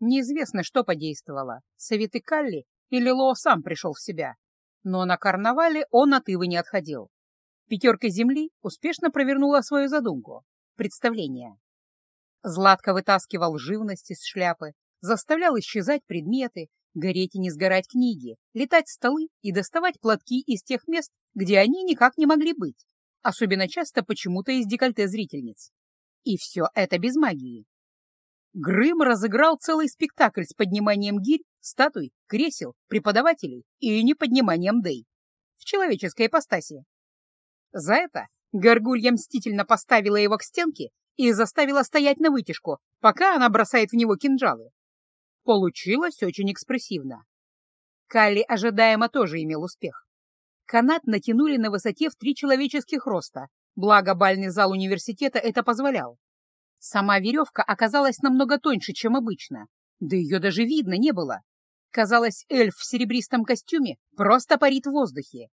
Неизвестно, что подействовало, советы Калли или Лоо сам пришел в себя. Но на карнавале он от Ивы не отходил. Пятерка земли успешно провернула свою задумку — представление. Златко вытаскивал живность из шляпы, заставлял исчезать предметы, гореть и не сгорать книги, летать столы и доставать платки из тех мест, где они никак не могли быть, особенно часто почему-то из декольте зрительниц. И все это без магии. Грым разыграл целый спектакль с подниманием гирь, статуй, кресел, преподавателей и неподниманием дей. В человеческой ипостаси. За это Горгулья мстительно поставила его к стенке и заставила стоять на вытяжку, пока она бросает в него кинжалы. Получилось очень экспрессивно. Калли ожидаемо тоже имел успех. Канат натянули на высоте в три человеческих роста, благо бальный зал университета это позволял. Сама веревка оказалась намного тоньше, чем обычно, да ее даже видно не было. Казалось, эльф в серебристом костюме просто парит в воздухе.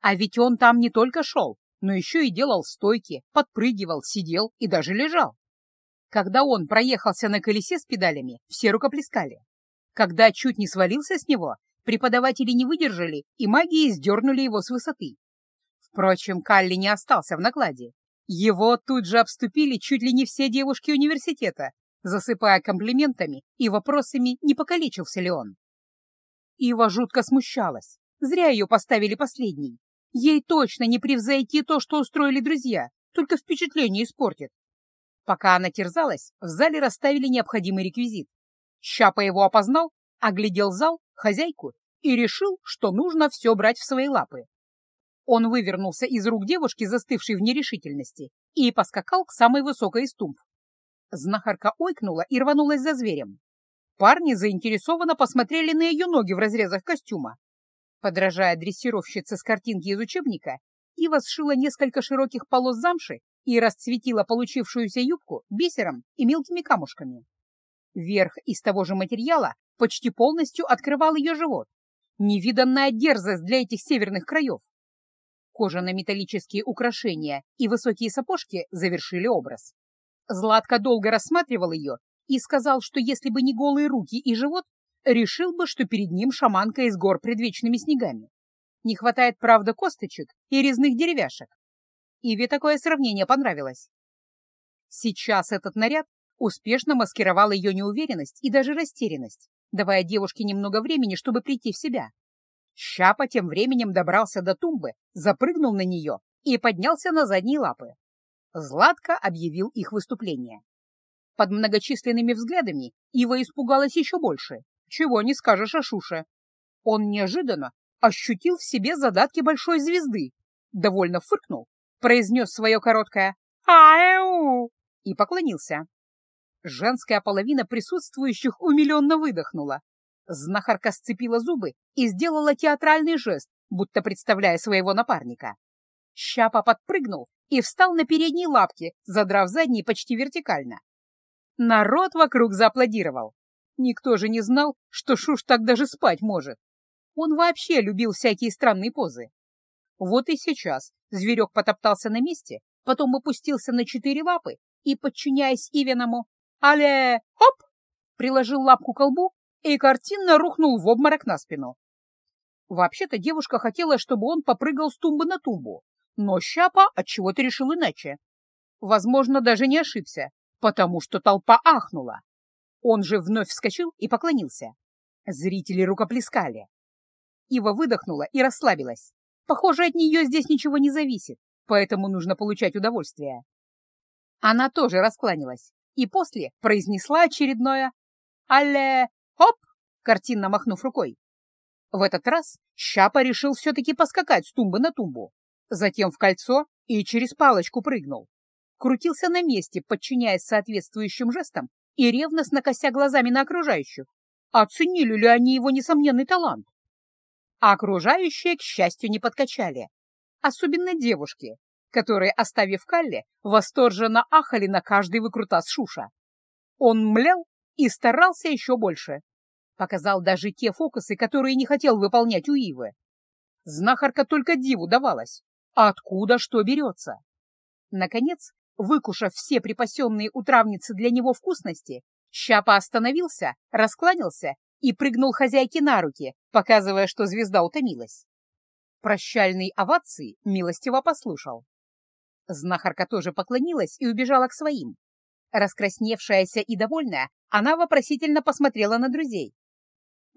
А ведь он там не только шел, но еще и делал стойки, подпрыгивал, сидел и даже лежал. Когда он проехался на колесе с педалями, все рукоплескали. Когда чуть не свалился с него, преподаватели не выдержали и магией сдернули его с высоты. Впрочем, Калли не остался в накладе. Его тут же обступили чуть ли не все девушки университета, засыпая комплиментами и вопросами, не покалечился ли он. Ива жутко смущалась. Зря ее поставили последней. Ей точно не превзойти то, что устроили друзья, только впечатление испортит. Пока она терзалась, в зале расставили необходимый реквизит. Щапа его опознал, оглядел зал, хозяйку и решил, что нужно все брать в свои лапы. Он вывернулся из рук девушки, застывшей в нерешительности, и поскакал к самой высокой из тумб. Знахарка ойкнула и рванулась за зверем. Парни заинтересованно посмотрели на ее ноги в разрезах костюма. Подражая дрессировщице с картинки из учебника, Ива сшила несколько широких полос замши и расцветила получившуюся юбку бисером и мелкими камушками. Верх из того же материала почти полностью открывал ее живот. Невиданная дерзость для этих северных краев. Кожано-металлические украшения и высокие сапожки завершили образ. Златко долго рассматривал ее и сказал, что если бы не голые руки и живот, решил бы, что перед ним шаманка из гор предвечными снегами. Не хватает, правда, косточек и резных деревяшек. Иве такое сравнение понравилось. Сейчас этот наряд успешно маскировал ее неуверенность и даже растерянность, давая девушке немного времени, чтобы прийти в себя. Щапа тем временем добрался до тумбы, запрыгнул на нее и поднялся на задние лапы. Златко объявил их выступление. Под многочисленными взглядами Ива испугалась еще больше чего не скажешь о Шуше. Он неожиданно ощутил в себе задатки большой звезды, довольно фыркнул, произнес свое короткое «Ау!» и поклонился. Женская половина присутствующих умиленно выдохнула. Знахарка сцепила зубы и сделала театральный жест, будто представляя своего напарника. Щапа подпрыгнул и встал на передние лапки, задрав задние почти вертикально. Народ вокруг зааплодировал. Никто же не знал, что Шуш так даже спать может. Он вообще любил всякие странные позы. Вот и сейчас зверек потоптался на месте, потом опустился на четыре лапы и, подчиняясь Ивеному «Але! Хоп!» приложил лапку к колбу и картинно рухнул в обморок на спину. Вообще-то девушка хотела, чтобы он попрыгал с тумбы на тумбу, но Щапа отчего-то решил иначе. Возможно, даже не ошибся, потому что толпа ахнула. Он же вновь вскочил и поклонился. Зрители рукоплескали. Ива выдохнула и расслабилась. Похоже, от нее здесь ничего не зависит, поэтому нужно получать удовольствие. Она тоже раскланялась и после произнесла очередное «Алле! Хоп!» картинно махнув рукой. В этот раз Щапа решил все-таки поскакать с тумбы на тумбу, затем в кольцо и через палочку прыгнул. Крутился на месте, подчиняясь соответствующим жестам и ревностно кося глазами на окружающих. Оценили ли они его несомненный талант? А окружающие, к счастью, не подкачали. Особенно девушки, которые, оставив Калли, восторженно ахали на каждый выкрутас Шуша. Он млял и старался еще больше. Показал даже те фокусы, которые не хотел выполнять у Ивы. Знахарка только диву давалась. Откуда что берется? Наконец, Выкушав все припасенные у травницы для него вкусности, Щапа остановился, раскланялся и прыгнул хозяйке на руки, показывая, что звезда утомилась. Прощальной овации милостиво послушал. Знахарка тоже поклонилась и убежала к своим. Раскрасневшаяся и довольная, она вопросительно посмотрела на друзей.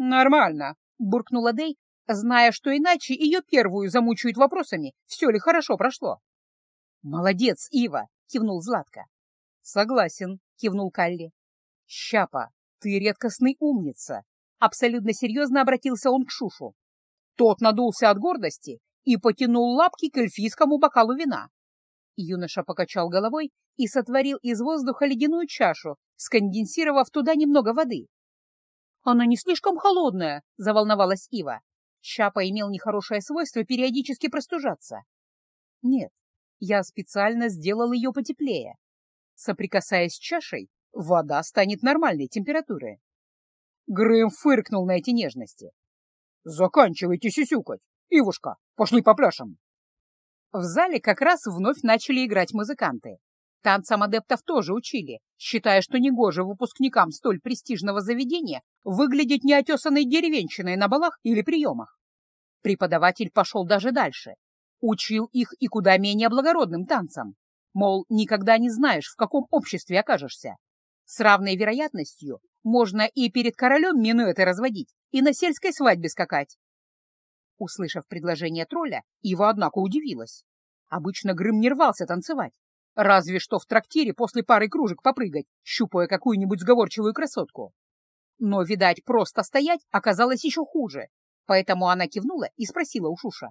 «Нормально», — буркнула Дэй, зная, что иначе ее первую замучают вопросами, все ли хорошо прошло. «Молодец, Ива!» — кивнул Златко. «Согласен», — кивнул Калли. «Щапа, ты редкостный умница!» Абсолютно серьезно обратился он к Шушу. Тот надулся от гордости и потянул лапки к эльфийскому бокалу вина. Юноша покачал головой и сотворил из воздуха ледяную чашу, сконденсировав туда немного воды. «Она не слишком холодная», — заволновалась Ива. Щапа имел нехорошее свойство периодически простужаться. «Нет, я специально сделал ее потеплее. Соприкасаясь с чашей, вода станет нормальной температуры. Грэм фыркнул на эти нежности. «Заканчивайте сисюкать! Ивушка, пошли попляшем!» В зале как раз вновь начали играть музыканты. Танцам адептов тоже учили, считая, что негоже выпускникам столь престижного заведения выглядеть неотесанной деревенщиной на балах или приемах. Преподаватель пошел даже дальше, Учил их и куда менее благородным танцам. Мол, никогда не знаешь, в каком обществе окажешься. С равной вероятностью можно и перед королем минуэты разводить, и на сельской свадьбе скакать. Услышав предложение тролля, Ива, однако, удивилась. Обычно Грым не рвался танцевать. Разве что в трактире после пары кружек попрыгать, щупая какую-нибудь сговорчивую красотку. Но, видать, просто стоять оказалось еще хуже, поэтому она кивнула и спросила у Шуша.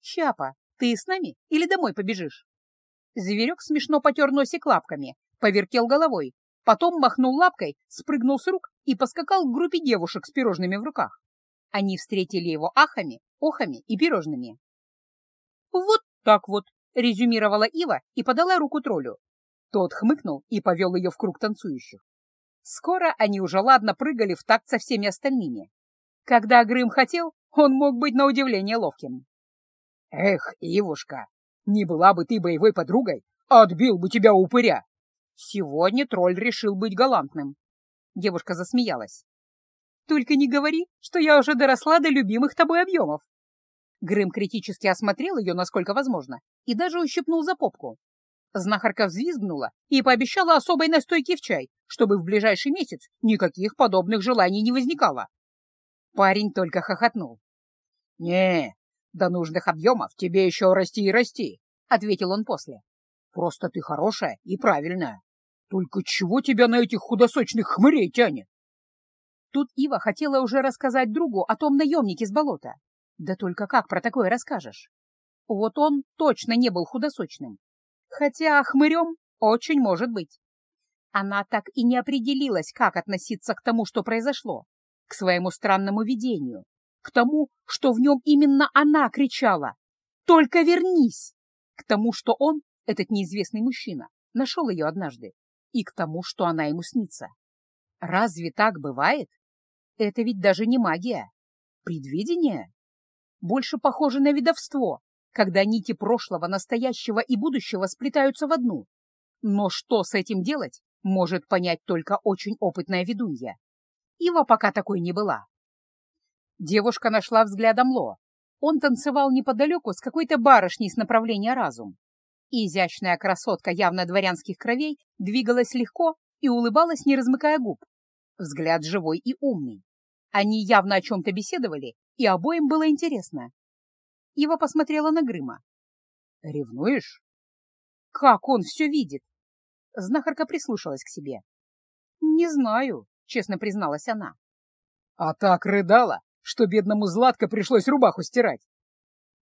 «Щапа, ты с нами или домой побежишь?» Зверек смешно потер носик лапками, повертел головой, потом махнул лапкой, спрыгнул с рук и поскакал к группе девушек с пирожными в руках. Они встретили его ахами, охами и пирожными. «Вот так вот», — резюмировала Ива и подала руку троллю. Тот хмыкнул и повел ее в круг танцующих. Скоро они уже ладно прыгали в такт со всеми остальными. Когда Грым хотел, он мог быть на удивление ловким. «Эх, Ивушка, не была бы ты боевой подругой, отбил бы тебя упыря!» Сегодня тролль решил быть галантным. Девушка засмеялась. «Только не говори, что я уже доросла до любимых тобой объемов!» Грым критически осмотрел ее, насколько возможно, и даже ущипнул за попку. Знахарка взвизгнула и пообещала особой настойки в чай, чтобы в ближайший месяц никаких подобных желаний не возникало. Парень только хохотнул. «Не, «До нужных объемов тебе еще расти и расти», — ответил он после. «Просто ты хорошая и правильная. Только чего тебя на этих худосочных хмырей тянет?» Тут Ива хотела уже рассказать другу о том наемнике с болота. Да только как про такое расскажешь? Вот он точно не был худосочным. Хотя хмырем очень может быть. Она так и не определилась, как относиться к тому, что произошло, к своему странному видению, к тому, что в нем именно она кричала «Только вернись!», к тому, что он, этот неизвестный мужчина, нашел ее однажды, и к тому, что она ему снится. Разве так бывает? Это ведь даже не магия. Предвидение? Больше похоже на видовство, когда нити прошлого, настоящего и будущего сплетаются в одну. Но что с этим делать, может понять только очень опытная ведунья. Ива пока такой не была. Девушка нашла взглядом Ло. Он танцевал неподалеку с какой-то барышней с направления разум. изящная красотка явно дворянских кровей двигалась легко и улыбалась, не размыкая губ. Взгляд живой и умный. Они явно о чем-то беседовали, и обоим было интересно. Ива посмотрела на Грыма. «Ревнуешь?» «Как он все видит?» Знахарка прислушалась к себе. «Не знаю», — честно призналась она. «А так рыдала, что бедному Златко пришлось рубаху стирать.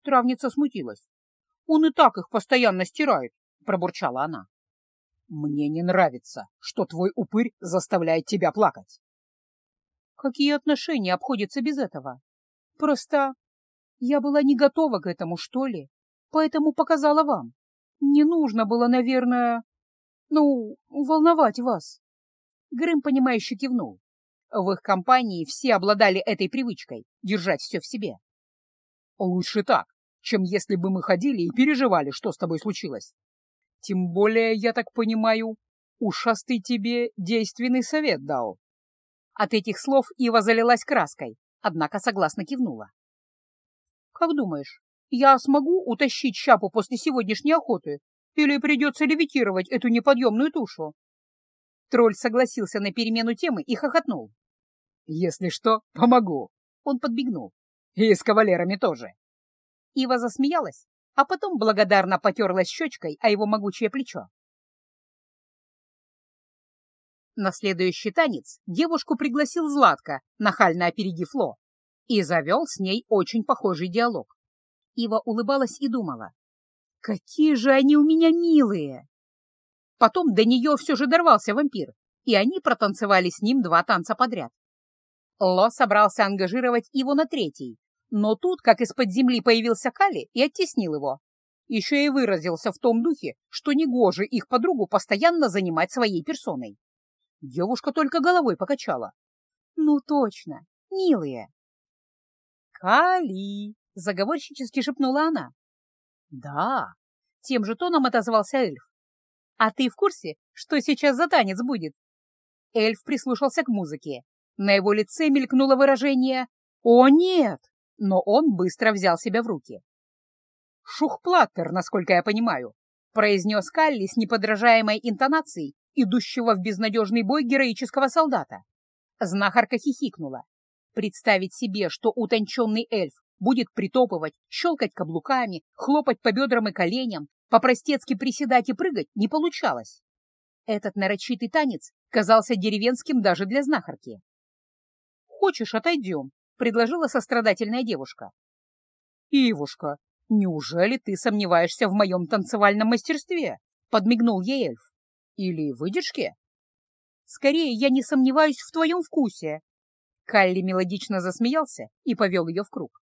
Травница смутилась. «Он и так их постоянно стирает», — пробурчала она. «Мне не нравится, что твой упырь заставляет тебя плакать». «Какие отношения обходятся без этого? Просто я была не готова к этому, что ли, поэтому показала вам. Не нужно было, наверное, ну, волновать вас». Грым, понимающе кивнул. В их компании все обладали этой привычкой — держать все в себе. Лучше так, чем если бы мы ходили и переживали, что с тобой случилось. Тем более, я так понимаю, ушастый тебе действенный совет дал. От этих слов Ива залилась краской, однако согласно кивнула. «Как думаешь, я смогу утащить щапу после сегодняшней охоты или придется левитировать эту неподъемную тушу?» Тролль согласился на перемену темы и хохотнул. «Если что, помогу!» Он подбегнул. «И с кавалерами тоже!» Ива засмеялась, а потом благодарно потерлась щечкой о его могучее плечо. На следующий танец девушку пригласил Златко, нахально опередив Ло, и завел с ней очень похожий диалог. Ива улыбалась и думала, «Какие же они у меня милые!» Потом до нее все же дорвался вампир, и они протанцевали с ним два танца подряд. Ло собрался ангажировать его на третий, но тут, как из-под земли появился Кали и оттеснил его. Еще и выразился в том духе, что негоже их подругу постоянно занимать своей персоной. Девушка только головой покачала. «Ну точно, милые!» «Кали!» — заговорщически шепнула она. «Да!» — тем же тоном отозвался эльф. «А ты в курсе, что сейчас за танец будет?» Эльф прислушался к музыке. На его лице мелькнуло выражение «О, нет!», но он быстро взял себя в руки. «Шухплаттер, насколько я понимаю», — произнес Калли с неподражаемой интонацией идущего в безнадежный бой героического солдата. Знахарка хихикнула. Представить себе, что утонченный эльф будет притопывать, щелкать каблуками, хлопать по бедрам и коленям, по-простецки приседать и прыгать не получалось. Этот нарочитый танец казался деревенским даже для знахарки. «Хочешь, отойдем?» — предложила сострадательная девушка. «Ивушка, неужели ты сомневаешься в моем танцевальном мастерстве?» — подмигнул ей эльф. «Или выдержке?» «Скорее, я не сомневаюсь в твоем вкусе». Калли мелодично засмеялся и повел ее в круг.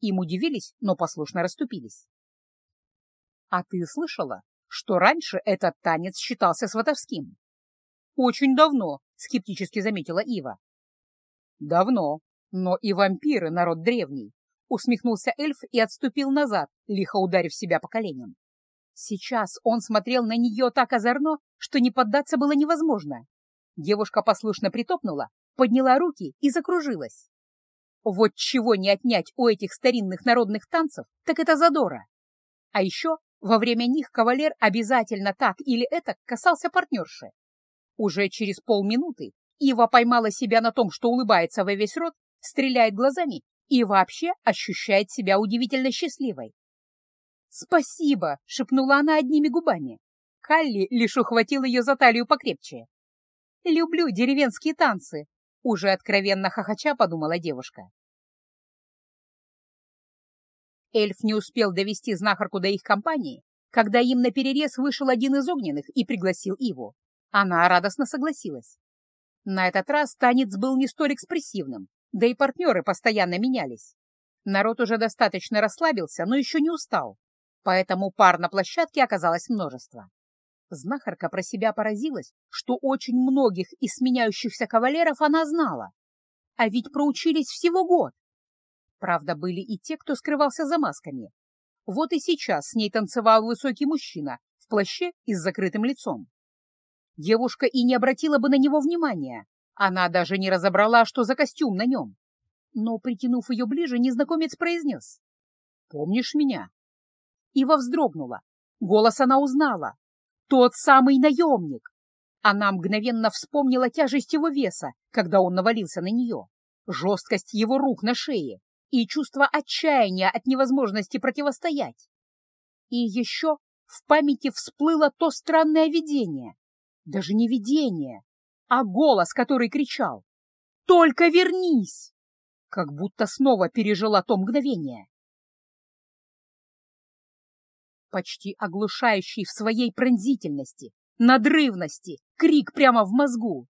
Им удивились, но послушно расступились. «А ты слышала, что раньше этот танец считался сватовским?» «Очень давно», — скептически заметила Ива. «Давно, но и вампиры — народ древний», — усмехнулся эльф и отступил назад, лихо ударив себя по коленям. Сейчас он смотрел на нее так озорно, что не поддаться было невозможно. Девушка послушно притопнула, подняла руки и закружилась. Вот чего не отнять у этих старинных народных танцев, так это задора. А еще во время них кавалер обязательно так или это касался партнерши. Уже через полминуты Ива поймала себя на том, что улыбается во весь рот, стреляет глазами и вообще ощущает себя удивительно счастливой. «Спасибо!» — шепнула она одними губами. Калли лишь ухватил ее за талию покрепче. «Люблю деревенские танцы!» — уже откровенно хохоча подумала девушка. Эльф не успел довести знахарку до их компании, когда им на перерез вышел один из огненных и пригласил Иву. Она радостно согласилась. На этот раз танец был не столь экспрессивным, да и партнеры постоянно менялись. Народ уже достаточно расслабился, но еще не устал, поэтому пар на площадке оказалось множество. Знахарка про себя поразилась, что очень многих из сменяющихся кавалеров она знала. А ведь проучились всего год. Правда, были и те, кто скрывался за масками. Вот и сейчас с ней танцевал высокий мужчина в плаще и с закрытым лицом. Девушка и не обратила бы на него внимания. Она даже не разобрала, что за костюм на нем. Но, притянув ее ближе, незнакомец произнес. «Помнишь меня?» Ива вздрогнула. Голос она узнала. Тот самый наемник. Она мгновенно вспомнила тяжесть его веса, когда он навалился на нее, жесткость его рук на шее и чувство отчаяния от невозможности противостоять. И еще в памяти всплыло то странное видение, даже не видение, а голос, который кричал «Только вернись!» Как будто снова пережила то мгновение. Почти оглушающий в своей пронзительности, надрывности, крик прямо в мозгу.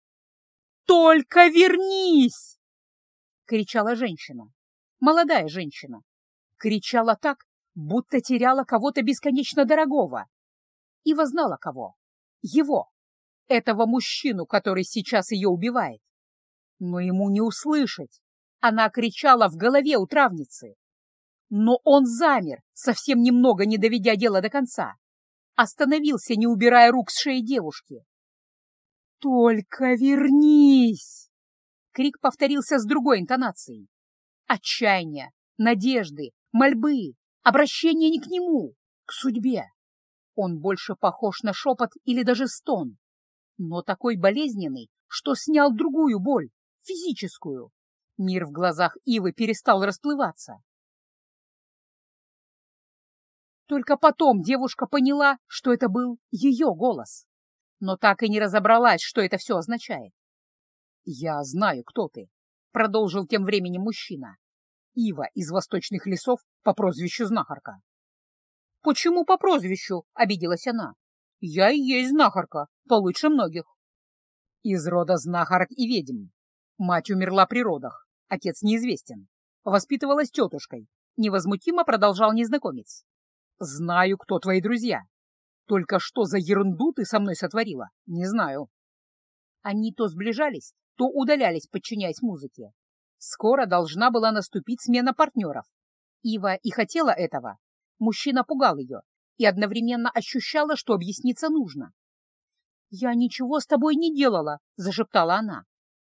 «Только вернись!» — кричала женщина, молодая женщина. Кричала так, будто теряла кого-то бесконечно дорогого. Ива знала кого. Его этого мужчину, который сейчас ее убивает. Но ему не услышать. Она кричала в голове у травницы. Но он замер, совсем немного не доведя дело до конца. Остановился, не убирая рук с шеи девушки. «Только вернись!» Крик повторился с другой интонацией. Отчаяние, надежды, мольбы, обращение не к нему, к судьбе. Он больше похож на шепот или даже стон, но такой болезненный, что снял другую боль, физическую. Мир в глазах Ивы перестал расплываться. Только потом девушка поняла, что это был ее голос, но так и не разобралась, что это все означает. «Я знаю, кто ты», — продолжил тем временем мужчина. «Ива из восточных лесов по прозвищу Знахарка». «Почему по прозвищу?» — обиделась она. «Я и есть знахарка, получше многих». «Из рода знахарок и ведьм. Мать умерла при родах, отец неизвестен. Воспитывалась тетушкой», — невозмутимо продолжал незнакомец. «Знаю, кто твои друзья. Только что за ерунду ты со мной сотворила, не знаю». Они то сближались, то удалялись, подчиняясь музыке. Скоро должна была наступить смена партнеров. Ива и хотела этого. Мужчина пугал ее и одновременно ощущала, что объясниться нужно. «Я ничего с тобой не делала», — зашептала она.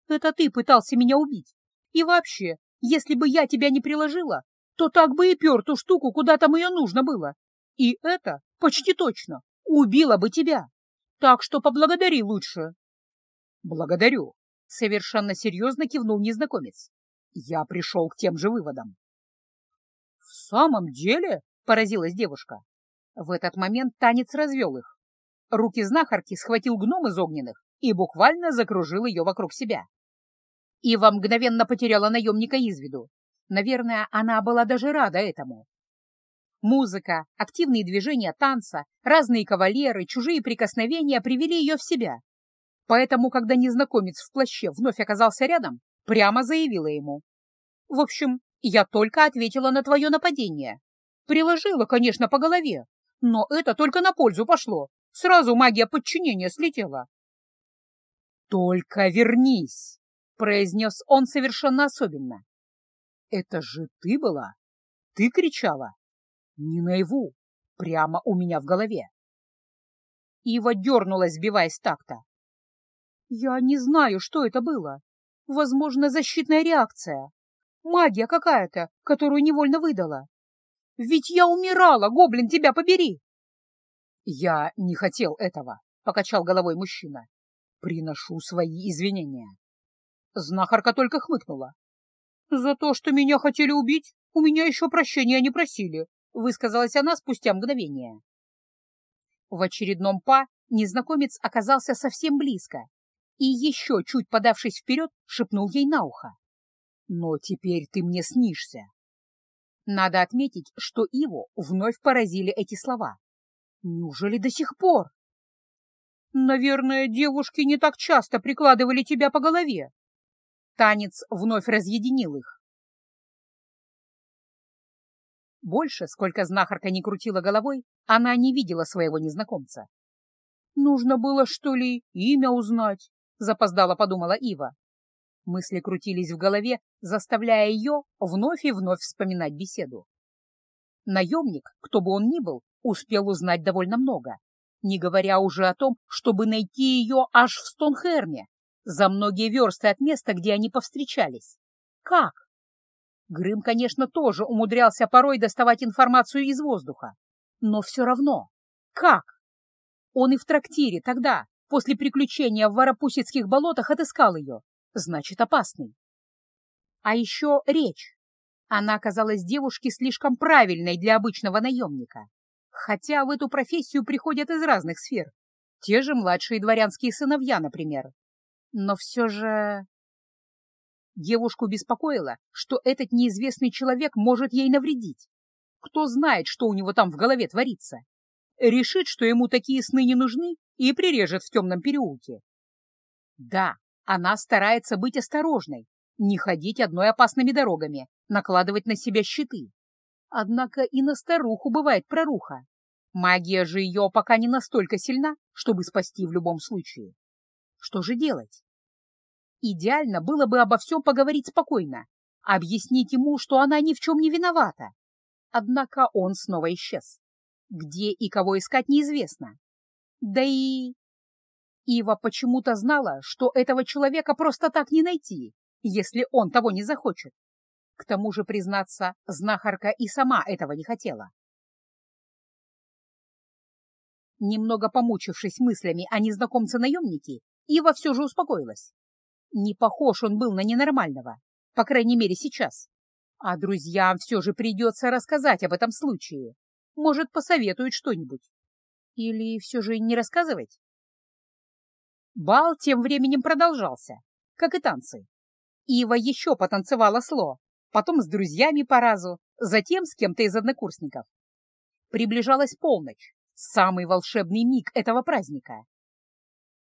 «Это ты пытался меня убить. И вообще, если бы я тебя не приложила, то так бы и пер ту штуку, куда там ее нужно было. И это почти точно убило бы тебя. Так что поблагодари лучше. Благодарю. Совершенно серьезно кивнул незнакомец. Я пришел к тем же выводам. В самом деле? Поразилась девушка. В этот момент танец развел их. Руки знахарки схватил гном из огненных и буквально закружил ее вокруг себя. Ива мгновенно потеряла наемника из виду. Наверное, она была даже рада этому. Музыка, активные движения танца, разные кавалеры, чужие прикосновения привели ее в себя. Поэтому, когда незнакомец в плаще вновь оказался рядом, прямо заявила ему. «В общем, я только ответила на твое нападение. Приложила, конечно, по голове, но это только на пользу пошло. Сразу магия подчинения слетела». «Только вернись!» — произнес он совершенно особенно. Это же ты была? Ты кричала? Не наяву, прямо у меня в голове. Ива дернулась, сбиваясь такта. Я не знаю, что это было. Возможно, защитная реакция. Магия какая-то, которую невольно выдала. Ведь я умирала, гоблин, тебя побери! Я не хотел этого, — покачал головой мужчина. Приношу свои извинения. Знахарка только хмыкнула. «За то, что меня хотели убить, у меня еще прощения не просили», — высказалась она спустя мгновение. В очередном па незнакомец оказался совсем близко и, еще чуть подавшись вперед, шепнул ей на ухо. «Но теперь ты мне снишься». Надо отметить, что его вновь поразили эти слова. Неужели до сих пор? «Наверное, девушки не так часто прикладывали тебя по голове», Танец вновь разъединил их. Больше, сколько знахарка не крутила головой, она не видела своего незнакомца. «Нужно было, что ли, имя узнать?» — запоздала подумала Ива. Мысли крутились в голове, заставляя ее вновь и вновь вспоминать беседу. Наемник, кто бы он ни был, успел узнать довольно много, не говоря уже о том, чтобы найти ее аж в Стонхерме, за многие версты от места, где они повстречались. Как? Грым, конечно, тоже умудрялся порой доставать информацию из воздуха. Но все равно. Как? Он и в трактире тогда, после приключения в Варапусицких болотах, отыскал ее. Значит, опасный. А еще речь. Она казалась девушке слишком правильной для обычного наемника. Хотя в эту профессию приходят из разных сфер. Те же младшие дворянские сыновья, например. Но все же... Девушку беспокоило, что этот неизвестный человек может ей навредить. Кто знает, что у него там в голове творится. Решит, что ему такие сны не нужны, и прирежет в темном переулке. Да, она старается быть осторожной, не ходить одной опасными дорогами, накладывать на себя щиты. Однако и на старуху бывает проруха. Магия же ее пока не настолько сильна, чтобы спасти в любом случае. Что же делать? Идеально было бы обо всем поговорить спокойно, объяснить ему, что она ни в чем не виновата. Однако он снова исчез. Где и кого искать неизвестно. Да и... Ива почему-то знала, что этого человека просто так не найти, если он того не захочет. К тому же, признаться, знахарка и сама этого не хотела. Немного помучившись мыслями о незнакомце-наемнике, Ива все же успокоилась. Не похож он был на ненормального, по крайней мере сейчас. А друзьям все же придется рассказать об этом случае. Может, посоветуют что-нибудь. Или все же не рассказывать? Бал тем временем продолжался, как и танцы. Ива еще потанцевала сло, потом с друзьями по разу, затем с кем-то из однокурсников. Приближалась полночь, самый волшебный миг этого праздника.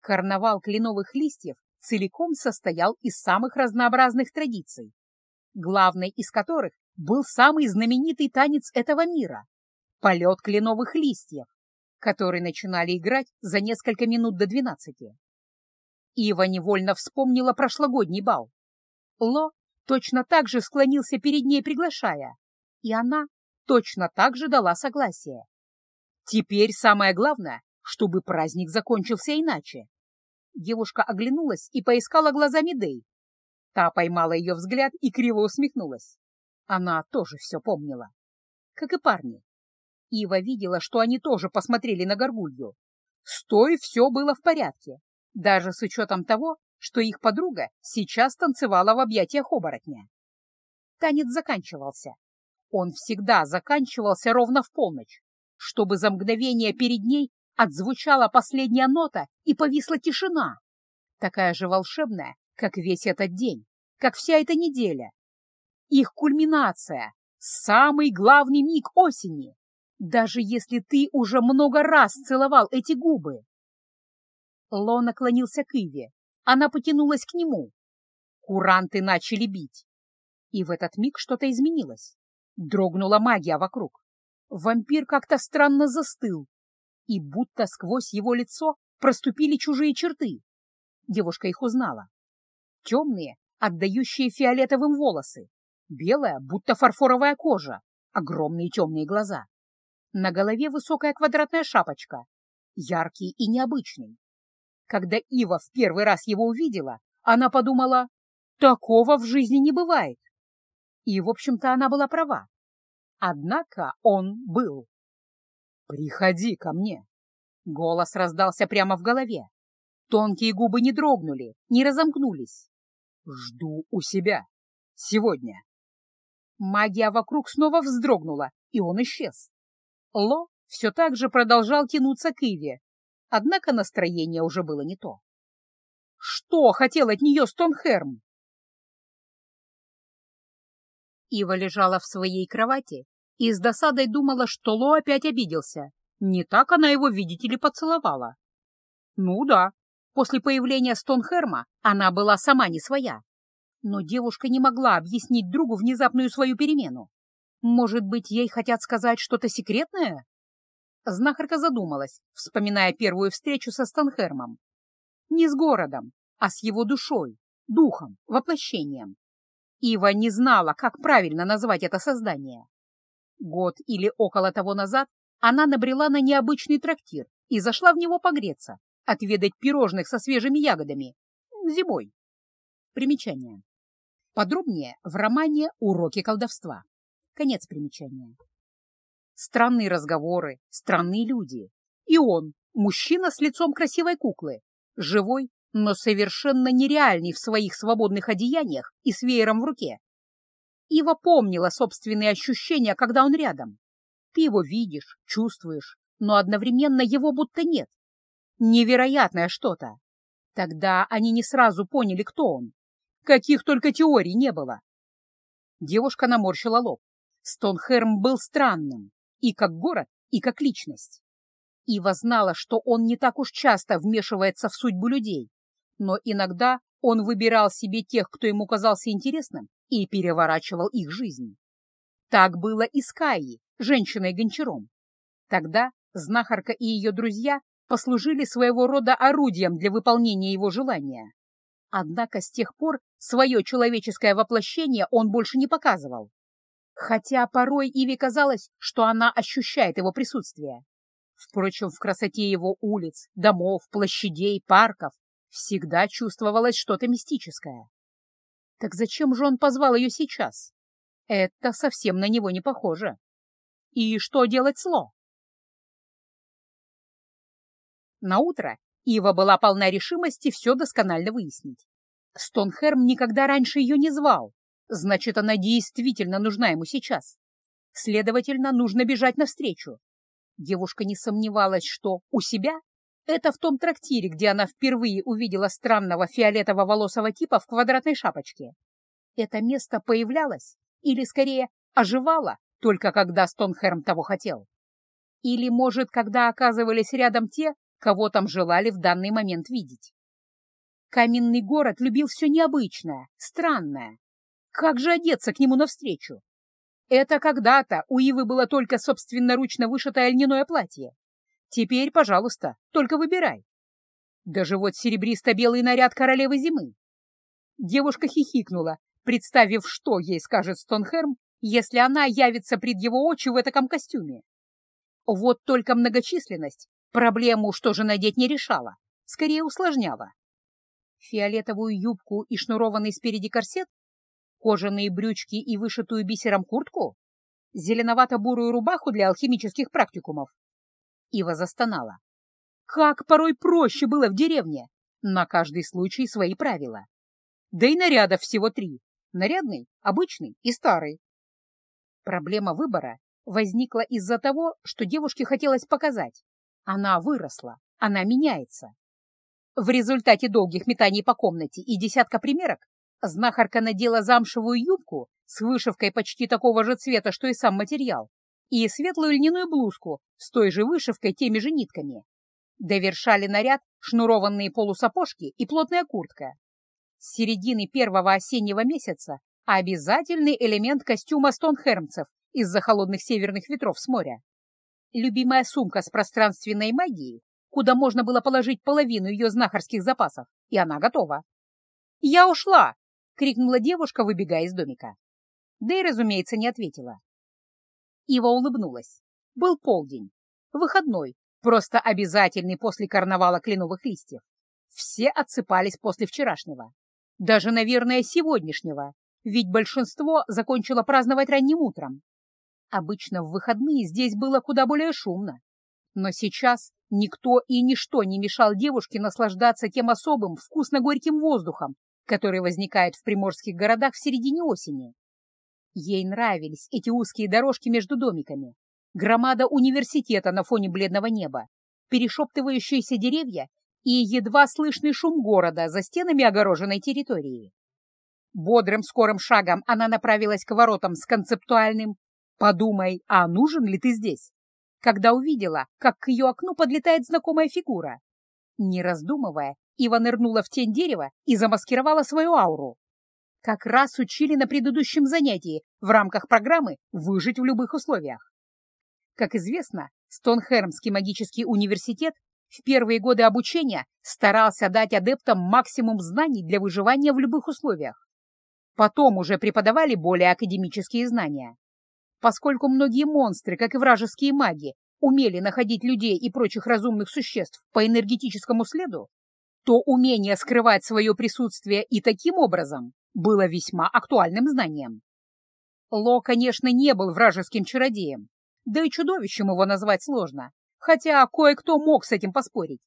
Карнавал кленовых листьев целиком состоял из самых разнообразных традиций, главной из которых был самый знаменитый танец этого мира — полет кленовых листьев, который начинали играть за несколько минут до двенадцати. Ива невольно вспомнила прошлогодний бал. Ло точно так же склонился перед ней, приглашая, и она точно так же дала согласие. Теперь самое главное, чтобы праздник закончился иначе. Девушка оглянулась и поискала глазами Дэй. Та поймала ее взгляд и криво усмехнулась. Она тоже все помнила. Как и парни. Ива видела, что они тоже посмотрели на горгулью. С той все было в порядке, даже с учетом того, что их подруга сейчас танцевала в объятиях оборотня. Танец заканчивался. Он всегда заканчивался ровно в полночь, чтобы за мгновение перед ней отзвучала последняя нота и повисла тишина, такая же волшебная, как весь этот день, как вся эта неделя. Их кульминация, самый главный миг осени, даже если ты уже много раз целовал эти губы. Ло наклонился к Иве. Она потянулась к нему. Куранты начали бить. И в этот миг что-то изменилось. Дрогнула магия вокруг. Вампир как-то странно застыл. И будто сквозь его лицо проступили чужие черты. Девушка их узнала. Темные, отдающие фиолетовым волосы. Белая, будто фарфоровая кожа. Огромные темные глаза. На голове высокая квадратная шапочка. Яркий и необычный. Когда Ива в первый раз его увидела, она подумала, такого в жизни не бывает. И, в общем-то, она была права. Однако он был. «Приходи ко мне!» Голос раздался прямо в голове. Тонкие губы не дрогнули, не разомкнулись. «Жду у себя. Сегодня». Магия вокруг снова вздрогнула, и он исчез. Ло все так же продолжал тянуться к Иве, Однако настроение уже было не то. Что хотел от нее Стонхерм? Ива лежала в своей кровати и с досадой думала, что Ло опять обиделся. Не так она его, видите ли, поцеловала. Ну да, после появления Стонхерма она была сама не своя. Но девушка не могла объяснить другу внезапную свою перемену. Может быть, ей хотят сказать что-то секретное? Знахарка задумалась, вспоминая первую встречу со Станхермом. Не с городом, а с его душой, духом, воплощением. Ива не знала, как правильно назвать это создание. Год или около того назад она набрела на необычный трактир и зашла в него погреться, отведать пирожных со свежими ягодами. Зимой. Примечание. Подробнее в романе «Уроки колдовства». Конец примечания. Странные разговоры, странные люди. И он, мужчина с лицом красивой куклы, живой, но совершенно нереальный в своих свободных одеяниях и с веером в руке. Ива помнила собственные ощущения, когда он рядом. Ты его видишь, чувствуешь, но одновременно его будто нет. Невероятное что-то. Тогда они не сразу поняли, кто он. Каких только теорий не было. Девушка наморщила лоб. Стонхерм был странным и как город, и как личность. Ива знала, что он не так уж часто вмешивается в судьбу людей, но иногда он выбирал себе тех, кто ему казался интересным, и переворачивал их жизнь. Так было и с Каей, женщиной-гончаром. Тогда знахарка и ее друзья послужили своего рода орудием для выполнения его желания. Однако с тех пор свое человеческое воплощение он больше не показывал хотя порой Иве казалось, что она ощущает его присутствие. Впрочем, в красоте его улиц, домов, площадей, парков всегда чувствовалось что-то мистическое. Так зачем же он позвал ее сейчас? Это совсем на него не похоже. И что делать с Ло? Наутро Ива была полна решимости все досконально выяснить. Стонхерм никогда раньше ее не звал, значит, она действительно нужна ему сейчас. Следовательно, нужно бежать навстречу. Девушка не сомневалась, что у себя это в том трактире, где она впервые увидела странного фиолетово-волосого типа в квадратной шапочке. Это место появлялось, или, скорее, оживало, только когда Стонхерм того хотел. Или, может, когда оказывались рядом те, кого там желали в данный момент видеть. Каменный город любил все необычное, странное. Как же одеться к нему навстречу? Это когда-то у Ивы было только собственноручно вышитое льняное платье. Теперь, пожалуйста, только выбирай. Даже вот серебристо-белый наряд королевы зимы. Девушка хихикнула, представив, что ей скажет Стонхерм, если она явится пред его очи в этом костюме. Вот только многочисленность проблему, что же надеть, не решала, скорее усложняла. Фиолетовую юбку и шнурованный спереди корсет, кожаные брючки и вышитую бисером куртку, зеленовато-бурую рубаху для алхимических практикумов. Ива застонала. Как порой проще было в деревне! На каждый случай свои правила. Да и нарядов всего три. Нарядный, обычный и старый. Проблема выбора возникла из-за того, что девушке хотелось показать. Она выросла, она меняется. В результате долгих метаний по комнате и десятка примерок знахарка надела замшевую юбку с вышивкой почти такого же цвета, что и сам материал, и светлую льняную блузку с той же вышивкой теми же нитками. Довершали наряд шнурованные полусапожки и плотная куртка. С середины первого осеннего месяца обязательный элемент костюма стонхермцев из-за холодных северных ветров с моря. Любимая сумка с пространственной магией, куда можно было положить половину ее знахарских запасов, и она готова. «Я ушла!» — крикнула девушка, выбегая из домика. Да и, разумеется, не ответила. Ива улыбнулась. Был полдень. Выходной, просто обязательный после карнавала кленовых листьев. Все отсыпались после вчерашнего. Даже, наверное, сегодняшнего, ведь большинство закончило праздновать ранним утром. Обычно в выходные здесь было куда более шумно. Но сейчас никто и ничто не мешал девушке наслаждаться тем особым вкусно-горьким воздухом, который возникает в приморских городах в середине осени. Ей нравились эти узкие дорожки между домиками, громада университета на фоне бледного неба, перешептывающиеся деревья и едва слышный шум города за стенами огороженной территории. Бодрым скорым шагом она направилась к воротам с концептуальным «Подумай, а нужен ли ты здесь?» когда увидела, как к ее окну подлетает знакомая фигура. Не раздумывая, Ива нырнула в тень дерева и замаскировала свою ауру. Как раз учили на предыдущем занятии в рамках программы «Выжить в любых условиях». Как известно, Стонхермский магический университет в первые годы обучения старался дать адептам максимум знаний для выживания в любых условиях. Потом уже преподавали более академические знания. Поскольку многие монстры, как и вражеские маги, умели находить людей и прочих разумных существ по энергетическому следу, то умение скрывать свое присутствие и таким образом было весьма актуальным знанием. Ло, конечно, не был вражеским чародеем, да и чудовищем его назвать сложно, хотя кое-кто мог с этим поспорить.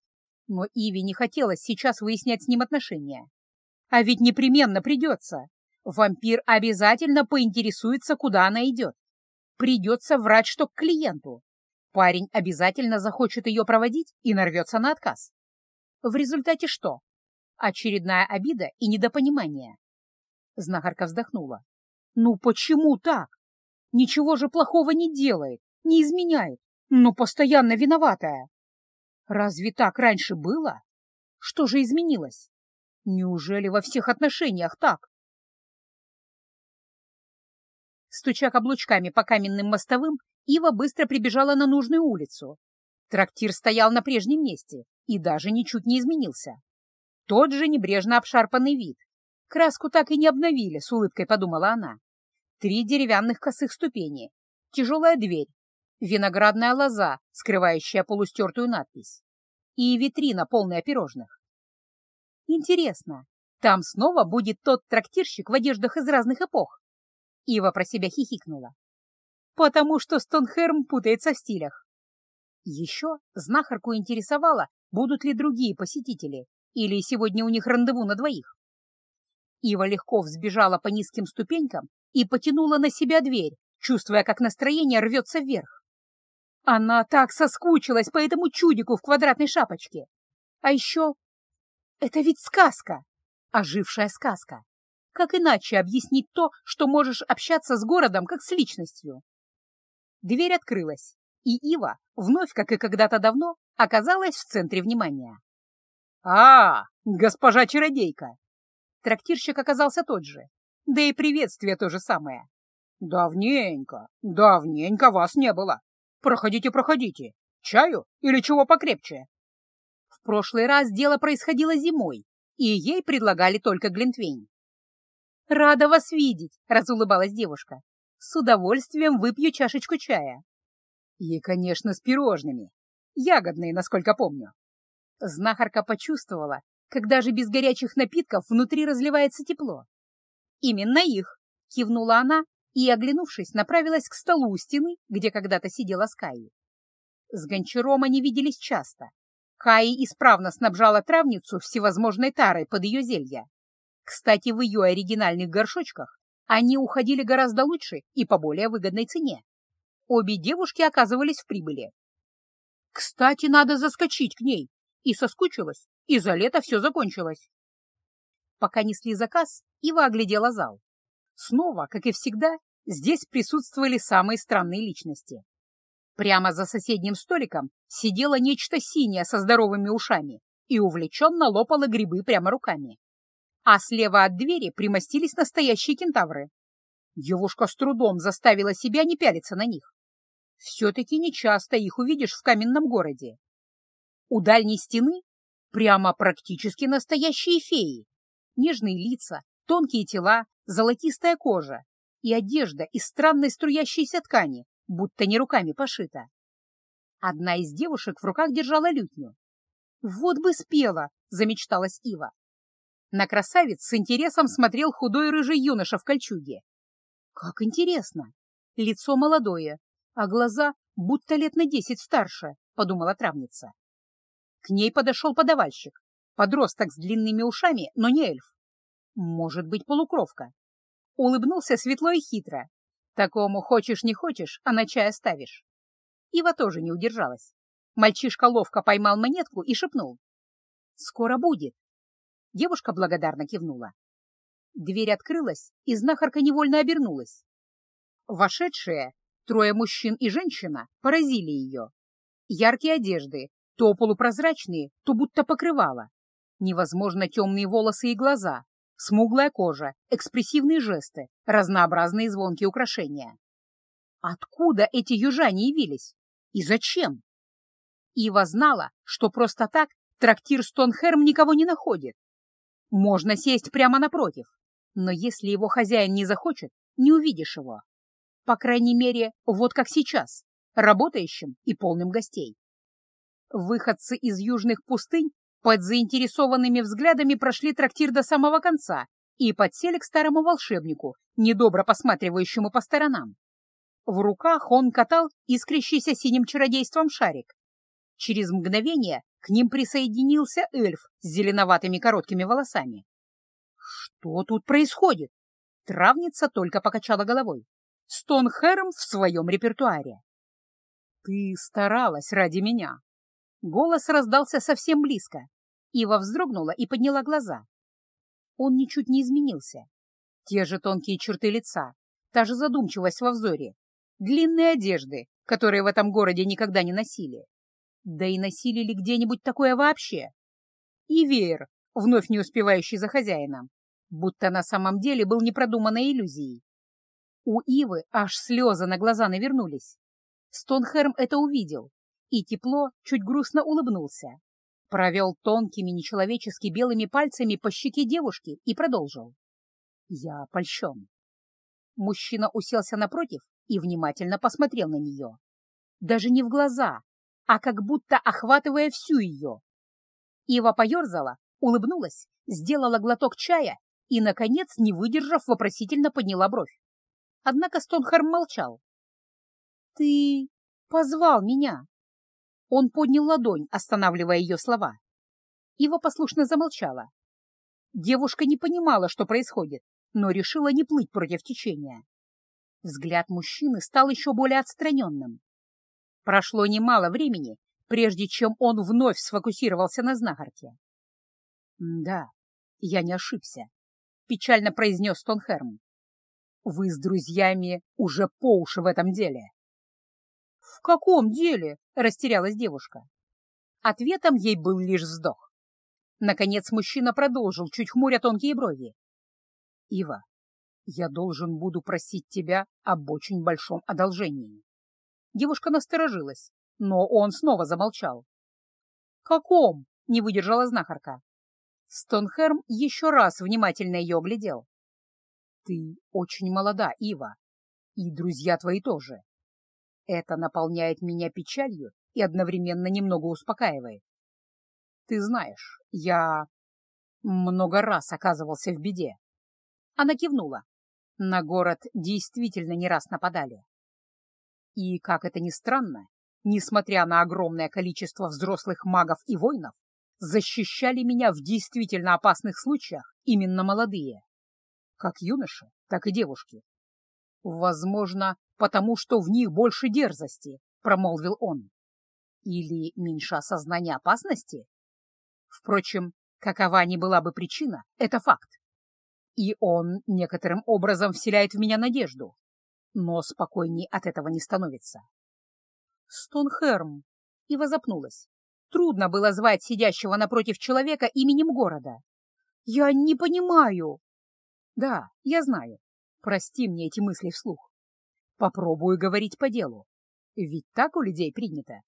Но Иви не хотелось сейчас выяснять с ним отношения. А ведь непременно придется. Вампир обязательно поинтересуется, куда она идет. Придется врать, что к клиенту. Парень обязательно захочет ее проводить и нарвется на отказ. В результате что? Очередная обида и недопонимание. Знахарка вздохнула. «Ну почему так? Ничего же плохого не делает, не изменяет, но постоянно виноватая. Разве так раньше было? Что же изменилось? Неужели во всех отношениях так?» Стуча каблучками по каменным мостовым, Ива быстро прибежала на нужную улицу. Трактир стоял на прежнем месте и даже ничуть не изменился. Тот же небрежно обшарпанный вид, Краску так и не обновили, с улыбкой подумала она. Три деревянных косых ступени, тяжелая дверь, виноградная лоза, скрывающая полустертую надпись, и витрина, полная пирожных. Интересно, там снова будет тот трактирщик в одеждах из разных эпох? Ива про себя хихикнула. Потому что Стонхерм путается в стилях. Еще знахарку интересовало, будут ли другие посетители, или сегодня у них рандеву на двоих. Ива легко взбежала по низким ступенькам и потянула на себя дверь, чувствуя, как настроение рвется вверх. Она так соскучилась по этому чудику в квадратной шапочке. А еще... Это ведь сказка, ожившая сказка. Как иначе объяснить то, что можешь общаться с городом, как с личностью? Дверь открылась, и Ива, вновь, как и когда-то давно, оказалась в центре внимания. «А, госпожа чародейка!» Трактирщик оказался тот же, да и приветствие то же самое. «Давненько, давненько вас не было. Проходите, проходите. Чаю или чего покрепче?» В прошлый раз дело происходило зимой, и ей предлагали только глинтвейн. «Рада вас видеть!» — разулыбалась девушка. «С удовольствием выпью чашечку чая». И, конечно, с пирожными. Ягодные, насколько помню. Знахарка почувствовала, когда же без горячих напитков внутри разливается тепло. «Именно их!» — кивнула она и, оглянувшись, направилась к столу у стены, где когда-то сидела Скайи. С Гончаром они виделись часто. Каи исправно снабжала травницу всевозможной тарой под ее зелья. Кстати, в ее оригинальных горшочках они уходили гораздо лучше и по более выгодной цене. Обе девушки оказывались в прибыли. Кстати, надо заскочить к ней. И соскучилась, и за лето все закончилось. Пока несли заказ, Ива оглядела зал. Снова, как и всегда, здесь присутствовали самые странные личности. Прямо за соседним столиком сидело нечто синее со здоровыми ушами и увлеченно лопало грибы прямо руками. А слева от двери примостились настоящие кентавры. Девушка с трудом заставила себя не пялиться на них. Все-таки нечасто их увидишь в каменном городе. У дальней стены прямо практически настоящие феи. Нежные лица, тонкие тела, золотистая кожа и одежда из странной струящейся ткани, будто не руками пошита. Одна из девушек в руках держала лютню. «Вот бы спела!» — замечталась Ива. На красавец с интересом смотрел худой рыжий юноша в кольчуге. «Как интересно! Лицо молодое, а глаза будто лет на десять старше», — подумала травница. К ней подошел подавальщик, подросток с длинными ушами, но не эльф. Может быть, полукровка. Улыбнулся светло и хитро. Такому хочешь не хочешь, а на чай оставишь. Ива тоже не удержалась. Мальчишка ловко поймал монетку и шепнул. «Скоро будет». Девушка благодарно кивнула. Дверь открылась, и знахарка невольно обернулась. Вошедшие, трое мужчин и женщина, поразили ее. Яркие одежды, то полупрозрачные, то будто покрывало. Невозможно темные волосы и глаза, смуглая кожа, экспрессивные жесты, разнообразные звонкие украшения. Откуда эти южане явились? И зачем? Ива знала, что просто так трактир Стонхерм никого не находит. Можно сесть прямо напротив, но если его хозяин не захочет, не увидишь его. По крайней мере, вот как сейчас, работающим и полным гостей. Выходцы из южных пустынь под заинтересованными взглядами прошли трактир до самого конца и подсели к старому волшебнику, недобро посматривающему по сторонам. В руках он катал искрящийся синим чародейством шарик. Через мгновение к ним присоединился эльф с зеленоватыми короткими волосами. «Что тут происходит?» Травница только покачала головой. Стонхерм в своем репертуаре. «Ты старалась ради меня», Голос раздался совсем близко. Ива вздрогнула и подняла глаза. Он ничуть не изменился. Те же тонкие черты лица, та же задумчивость во взоре, длинные одежды, которые в этом городе никогда не носили. Да и носили ли где-нибудь такое вообще? И веер, вновь не успевающий за хозяином, будто на самом деле был непродуманной иллюзией. У Ивы аж слезы на глаза навернулись. Стонхерм это увидел и тепло чуть грустно улыбнулся. Провел тонкими, нечеловечески белыми пальцами по щеке девушки и продолжил. «Я польщен». Мужчина уселся напротив и внимательно посмотрел на нее. даже не в глаза, а как будто охватывая всю ее. Ива поерзала, улыбнулась, сделала глоток чая и, наконец, не выдержав, вопросительно подняла бровь. Однако Стонхарм молчал. «Ты позвал меня?» Он поднял ладонь, останавливая ее слова. Ива послушно замолчала. Девушка не понимала, что происходит, но решила не плыть против течения. Взгляд мужчины стал еще более отстраненным. Прошло немало времени, прежде чем он вновь сфокусировался на знахарке. «Да, я не ошибся», — печально произнес Тонхерм. «Вы с друзьями уже по уши в этом деле». «В каком деле?» — растерялась девушка. Ответом ей был лишь вздох. Наконец мужчина продолжил, чуть хмуря тонкие брови. «Ива, я должен буду просить тебя об очень большом одолжении». Девушка насторожилась, но он снова замолчал. «Каком?» — не выдержала знахарка. Стонхерм еще раз внимательно ее оглядел. «Ты очень молода, Ива, и друзья твои тоже. Это наполняет меня печалью и одновременно немного успокаивает. Ты знаешь, я много раз оказывался в беде. Она кивнула. На город действительно не раз нападали. И, как это ни странно, несмотря на огромное количество взрослых магов и воинов, защищали меня в действительно опасных случаях именно молодые. Как юноши, так и девушки. Возможно, потому что в них больше дерзости, промолвил он. Или меньше осознания опасности? Впрочем, какова ни была бы причина, это факт. И он некоторым образом вселяет в меня надежду, но спокойней от этого не становится. Стонхерм. Ива запнулась. Трудно было звать сидящего напротив человека именем города. «Я не понимаю». «Да, я знаю. Прости мне эти мысли вслух. Попробую говорить по делу. Ведь так у людей принято».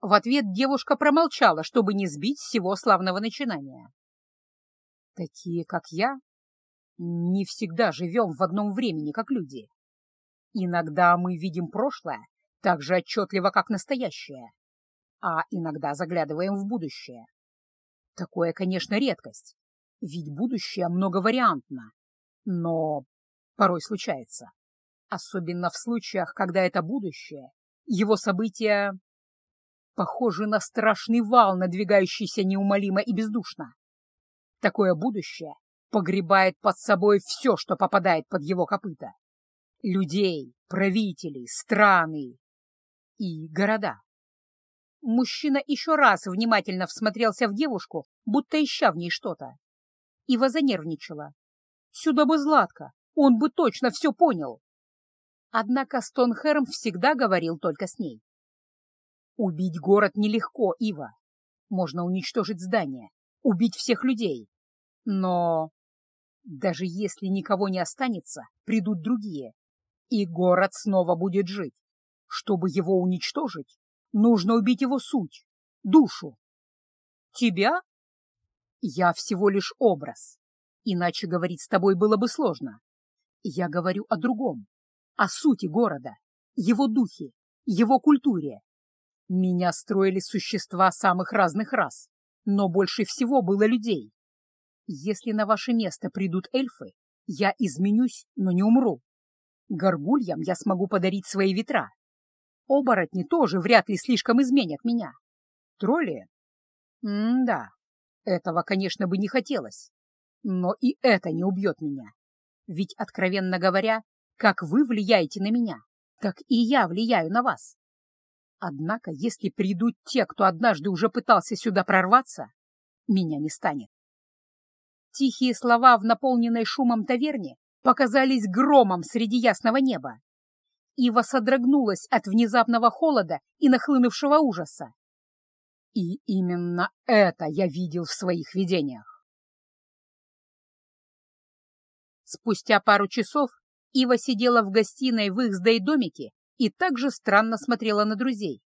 В ответ девушка промолчала, чтобы не сбить всего славного начинания. «Такие, как я, не всегда живем в одном времени, как люди. Иногда мы видим прошлое так же отчетливо, как настоящее, а иногда заглядываем в будущее. Такое, конечно, редкость, ведь будущее многовариантно, но порой случается, особенно в случаях, когда это будущее, его события похожи на страшный вал, надвигающийся неумолимо и бездушно. Такое будущее погребает под собой все, что попадает под его копыта. Людей, правителей, страны и города. Мужчина еще раз внимательно всмотрелся в девушку, будто ища в ней что-то. Ива занервничала. Сюда бы Златка, он бы точно все понял. Однако Стонхерм всегда говорил только с ней. Убить город нелегко, Ива. Можно уничтожить здание, убить всех людей. Но даже если никого не останется, придут другие, и город снова будет жить. Чтобы его уничтожить, нужно убить его суть, душу. Тебя? Я всего лишь образ. Иначе говорить с тобой было бы сложно. Я говорю о другом, о сути города, его духе, его культуре. Меня строили существа самых разных рас, но больше всего было людей. Если на ваше место придут эльфы, я изменюсь, но не умру. Горгульям я смогу подарить свои ветра, Оборотни тоже вряд ли слишком изменят меня. Тролли? М-да, этого, конечно, бы не хотелось. Но и это не убьет меня. Ведь, откровенно говоря, как вы влияете на меня, так и я влияю на вас. Однако, если придут те, кто однажды уже пытался сюда прорваться, меня не станет. Тихие слова в наполненной шумом таверне показались громом среди ясного неба. Ива содрогнулась от внезапного холода и нахлынувшего ужаса. И именно это я видел в своих видениях. Спустя пару часов Ива сидела в гостиной в их с домике и также странно смотрела на друзей.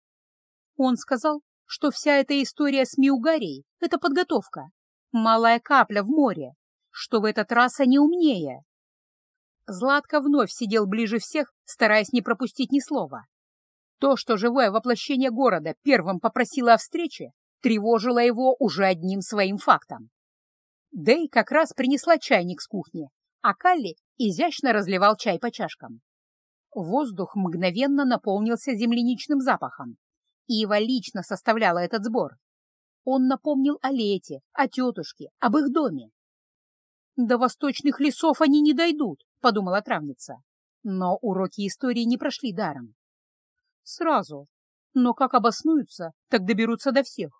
Он сказал, что вся эта история с Миугарией — это подготовка, малая капля в море, что в этот раз они умнее, Златко вновь сидел ближе всех, стараясь не пропустить ни слова. То, что живое воплощение города первым попросило о встрече, тревожило его уже одним своим фактом. Дэй как раз принесла чайник с кухни, а Калли изящно разливал чай по чашкам. Воздух мгновенно наполнился земляничным запахом. Ива лично составляла этот сбор. Он напомнил о Лете, о тетушке, об их доме. «До восточных лесов они не дойдут», — подумала травница. Но уроки истории не прошли даром. Сразу. Но как обоснуются, так доберутся до всех.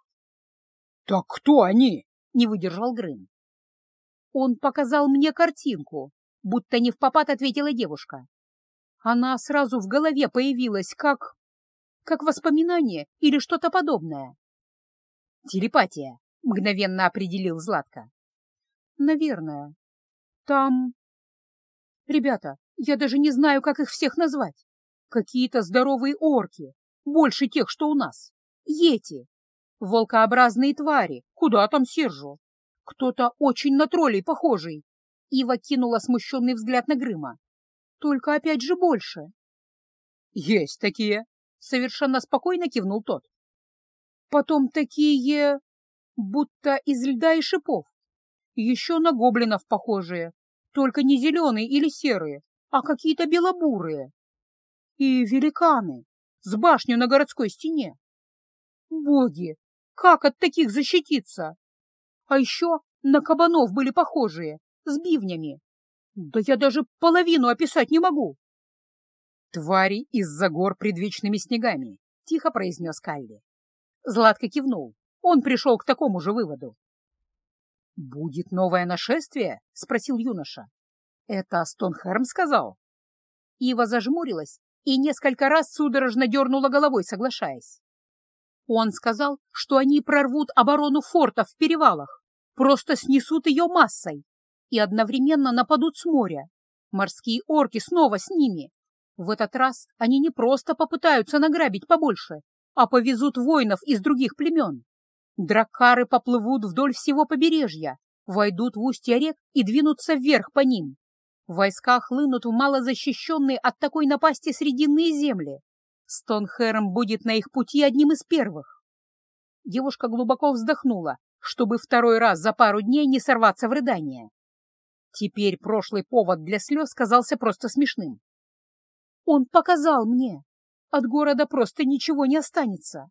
«Так кто они?» — не выдержал Грым. Он показал мне картинку, будто не в попад ответила девушка. Она сразу в голове появилась, как... как воспоминание или что-то подобное. «Телепатия», — мгновенно определил Златко. «Наверное. Там...» «Ребята, я даже не знаю, как их всех назвать. Какие-то здоровые орки, больше тех, что у нас. Ети. Волкообразные твари, куда там Сержу? Кто-то очень на троллей похожий. Ива кинула смущенный взгляд на Грыма. Только опять же больше. Есть такие. Совершенно спокойно кивнул тот. Потом такие... будто из льда и шипов. Еще на гоблинов похожие. Только не зеленые или серые, а какие-то белобурые и великаны с башней на городской стене. Боги, как от таких защититься? А еще на кабанов были похожие, с бивнями. Да я даже половину описать не могу. Твари из-за гор предвечными снегами, — тихо произнес Калли. Златко кивнул. Он пришел к такому же выводу. «Будет новое нашествие?» — спросил юноша. «Это Стонхерм сказал?» Ива зажмурилась и несколько раз судорожно дернула головой, соглашаясь. Он сказал, что они прорвут оборону форта в перевалах, просто снесут ее массой и одновременно нападут с моря. Морские орки снова с ними. В этот раз они не просто попытаются награбить побольше, а повезут воинов из других племен. Драккары поплывут вдоль всего побережья, войдут в устья рек и двинутся вверх по ним. Войска хлынут в малозащищенные от такой напасти срединные земли. Стонхерм будет на их пути одним из первых. Девушка глубоко вздохнула, чтобы второй раз за пару дней не сорваться в рыдание. Теперь прошлый повод для слез казался просто смешным. Он показал мне. От города просто ничего не останется.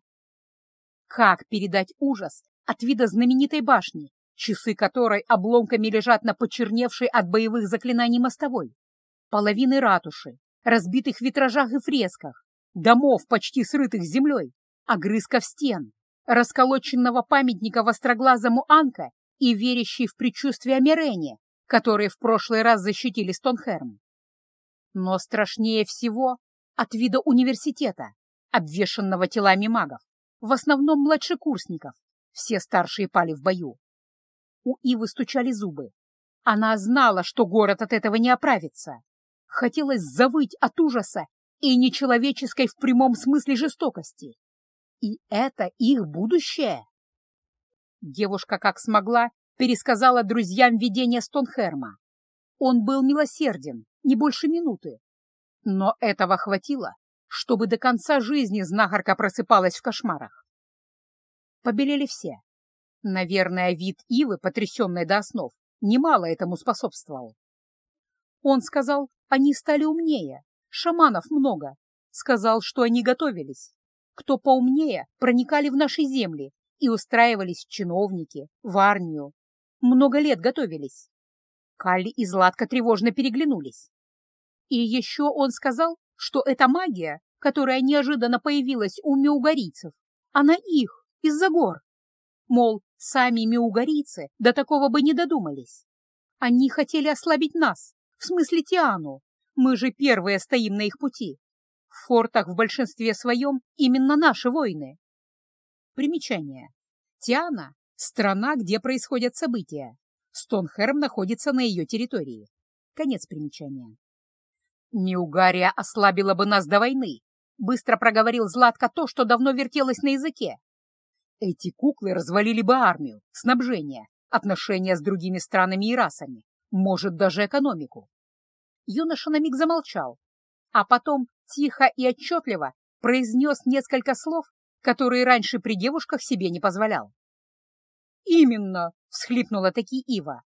Как передать ужас от вида знаменитой башни, часы которой обломками лежат на почерневшей от боевых заклинаний мостовой, половины ратуши, разбитых витражах и фресках, домов, почти срытых землей, огрызков стен, расколоченного памятника востроглазому Анка и верящей в предчувствие Мирене, которые в прошлый раз защитили Стонхерм. Но страшнее всего от вида университета, обвешанного телами магов, в основном младшекурсников, все старшие пали в бою. У Ивы стучали зубы. Она знала, что город от этого не оправится. Хотелось завыть от ужаса и нечеловеческой в прямом смысле жестокости. И это их будущее? Девушка, как смогла, пересказала друзьям видение Стонхерма. Он был милосерден, не больше минуты. Но этого хватило, чтобы до конца жизни знахарка просыпалась в кошмарах. Побелели все. Наверное, вид Ивы, потрясенной до основ, немало этому способствовал. Он сказал, они стали умнее, шаманов много. Сказал, что они готовились. Кто поумнее, проникали в наши земли и устраивались чиновники, в армию. Много лет готовились. Калли и Златка тревожно переглянулись. И еще он сказал, что эта магия, которая неожиданно появилась у меугарийцев, она их, из-за гор. Мол, сами меугарийцы до такого бы не додумались. Они хотели ослабить нас, в смысле Тиану. Мы же первые стоим на их пути. В фортах в большинстве своем именно наши войны. Примечание. Тиана — страна, где происходят события. Стонхерм находится на ее территории. Конец примечания. «Неугария ослабила бы нас до войны», — быстро проговорил Златко то, что давно вертелось на языке. Эти куклы развалили бы армию, снабжение, отношения с другими странами и расами, может, даже экономику. Юноша на миг замолчал, а потом тихо и отчетливо произнес несколько слов, которые раньше при девушках себе не позволял. «Именно!» — всхлипнула таки Ива.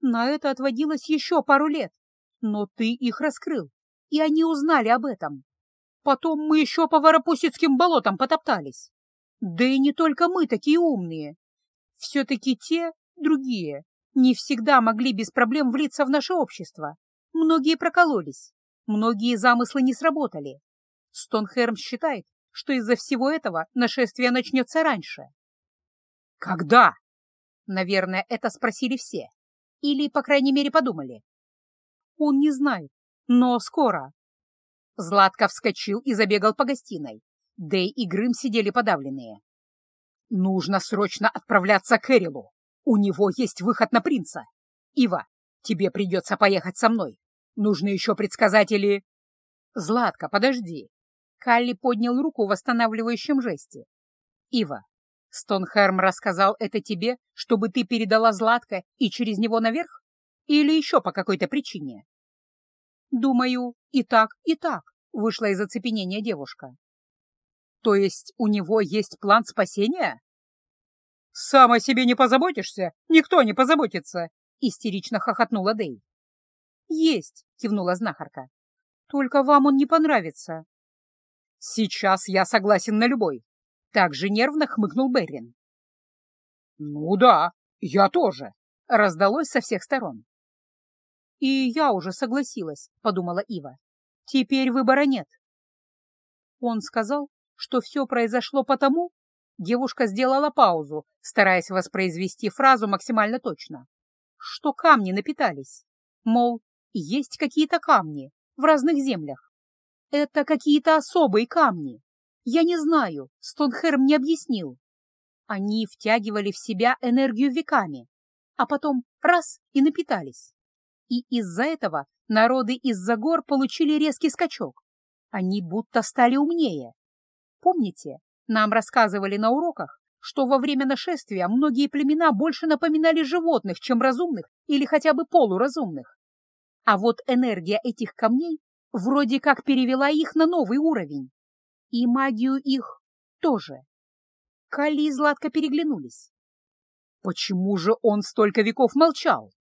«На это отводилось еще пару лет, но ты их раскрыл, и они узнали об этом. Потом мы еще по Воропусицким болотам потоптались. Да и не только мы такие умные. Все-таки те, другие, не всегда могли без проблем влиться в наше общество. Многие прокололись, многие замыслы не сработали. Стонхерм считает, что из-за всего этого нашествие начнется раньше. Когда? Наверное, это спросили все. Или, по крайней мере, подумали. Он не знает, но скоро. Златко вскочил и забегал по гостиной. Дэй и Грым сидели подавленные. «Нужно срочно отправляться к Эрилу. У него есть выход на принца. Ива, тебе придется поехать со мной. Нужны еще предсказатели...» «Златка, подожди!» Калли поднял руку в восстанавливающем жесте. «Ива, Стонхерм рассказал это тебе, чтобы ты передала Златка и через него наверх? Или еще по какой-то причине?» «Думаю, и так, и так», — вышла из оцепенения девушка. «То есть у него есть план спасения?» «Сам о себе не позаботишься, никто не позаботится!» — истерично хохотнула Дэй. «Есть!» — кивнула знахарка. «Только вам он не понравится». «Сейчас я согласен на любой!» — так же нервно хмыкнул Беррин. «Ну да, я тоже!» — раздалось со всех сторон. «И я уже согласилась», — подумала Ива. «Теперь выбора нет». Он сказал, что все произошло потому, Девушка сделала паузу, стараясь воспроизвести фразу максимально точно. Что камни напитались. Мол, есть какие-то камни в разных землях. Это какие-то особые камни. Я не знаю, Стонхерм не объяснил. Они втягивали в себя энергию веками, а потом раз и напитались. И из-за этого народы из-за гор получили резкий скачок. Они будто стали умнее. Помните, нам рассказывали на уроках, что во время нашествия многие племена больше напоминали животных, чем разумных или хотя бы полуразумных. А вот энергия этих камней вроде как перевела их на новый уровень. И магию их тоже. Калли и Златко переглянулись. Почему же он столько веков молчал?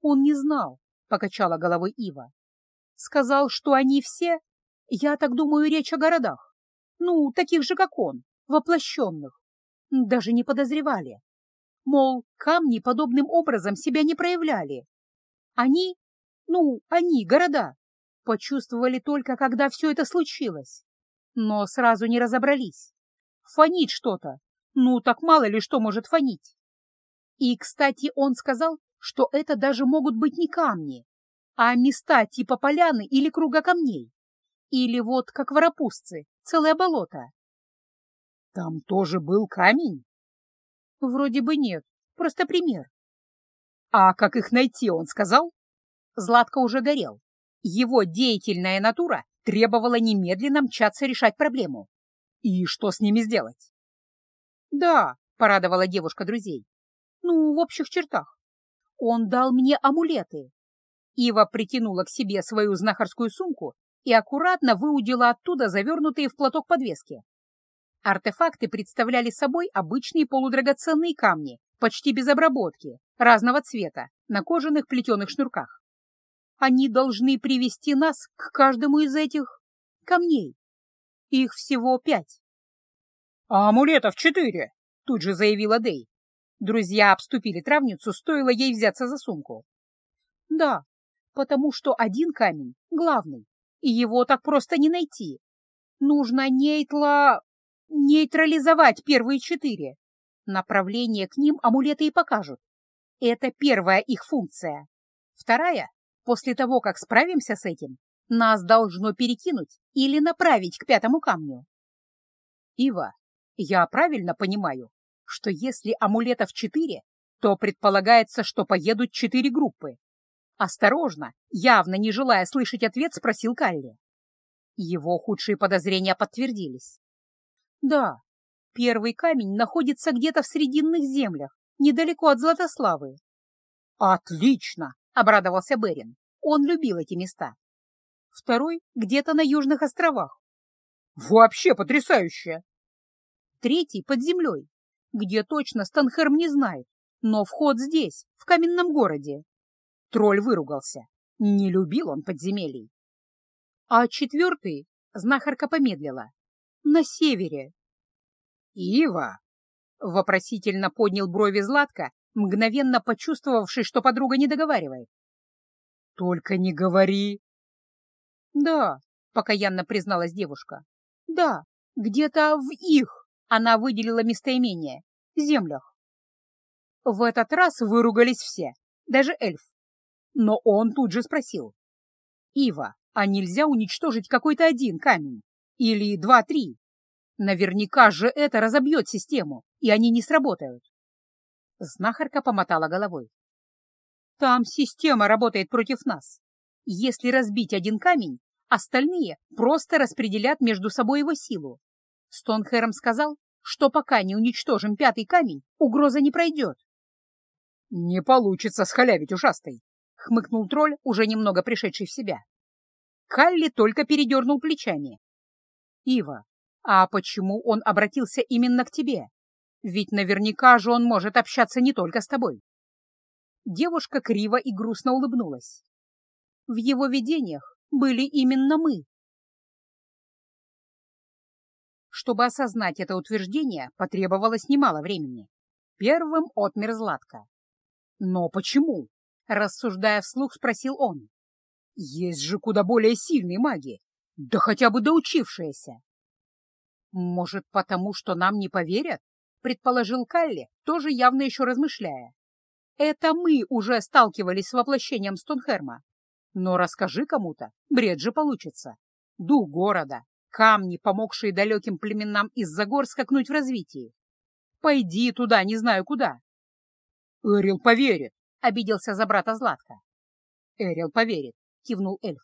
Он не знал, — покачала головой Ива. Сказал, что они все, я так думаю, речь о городах, ну, таких же, как он, воплощенных, даже не подозревали. Мол, камни подобным образом себя не проявляли. Они, ну, они, города, почувствовали только, когда все это случилось. Но сразу не разобрались. Фонит что-то. Ну, так мало ли что может фонить. И, кстати, он сказал, что это даже могут быть не камни, а места типа поляны или круга камней. Или вот, как воропусцы, целое болото. Там тоже был камень? Вроде бы нет, просто пример. А как их найти, он сказал? Златко уже горел. Его деятельная натура требовала немедленно мчаться решать проблему. И что с ними сделать? Да, порадовала девушка друзей. Ну, в общих чертах. Он дал мне амулеты. Ива притянула к себе свою знахарскую сумку и аккуратно выудила оттуда завернутые в платок подвески. Артефакты представляли собой обычные полудрагоценные камни, почти без обработки, разного цвета, на кожаных плетеных шнурках. Они должны привести нас к каждому из этих камней. Их всего пять. — А амулетов четыре, — тут же заявила Дэй. Друзья обступили травницу, стоило ей взяться за сумку. — Да, потому что один камень — главный, и его так просто не найти. Нужно нейтла... нейтрализовать первые четыре. Направление к ним амулеты и покажут. Это первая их функция. Вторая, после того, как справимся с этим, нас должно перекинуть или направить к пятому камню. Ива, я правильно понимаю, что если амулетов четыре, то предполагается, что поедут четыре группы. Осторожно, явно не желая слышать ответ, спросил Калли. Его худшие подозрения подтвердились. Да, первый камень находится где-то в срединных землях, недалеко от Златославы. Отлично, обрадовался Берин. Он любил эти места. Второй где-то на южных островах. Вообще потрясающе! Третий под землей, где точно Станхерм не знает, но вход здесь, в каменном городе. Тролль выругался. Не любил он подземелий. А четвертый, знахарка помедлила, на севере. «Ива!» — вопросительно поднял брови Златка, мгновенно почувствовавший, что подруга не договаривает. «Только не говори!» «Да», — покаянно призналась девушка. «Да, где-то в их она выделила местоимение, землях». В этот раз выругались все, даже эльф. Но он тут же спросил. «Ива, а нельзя уничтожить какой-то один камень? Или два-три? Наверняка же это разобьет систему, и они не сработают». Знахарка помотала головой. «Там система работает против нас. Если разбить один камень, Остальные просто распределят между собой его силу. Стонхерм сказал, что пока не уничтожим пятый камень, угроза не пройдет. — Не получится схалявить ушастой, — хмыкнул тролль, уже немного пришедший в себя. Калли только передернул плечами. — Ива, а почему он обратился именно к тебе? Ведь наверняка же он может общаться не только с тобой. Девушка криво и грустно улыбнулась. В его видениях были именно мы. Чтобы осознать это утверждение, потребовалось немало времени. Первым отмер Златка. «Но почему?» — рассуждая вслух, спросил он. «Есть же куда более сильные маги, да хотя бы доучившиеся». «Может, потому что нам не поверят?» — предположил Калли, тоже явно еще размышляя. «Это мы уже сталкивались с воплощением Стонхерма, но расскажи кому-то, бред же получится. Дух города, камни, помогшие далеким племенам из-за гор скакнуть в развитии. Пойди туда, не знаю куда. Эрил поверит, — обиделся за брата Златка. Эрил поверит, — кивнул эльф.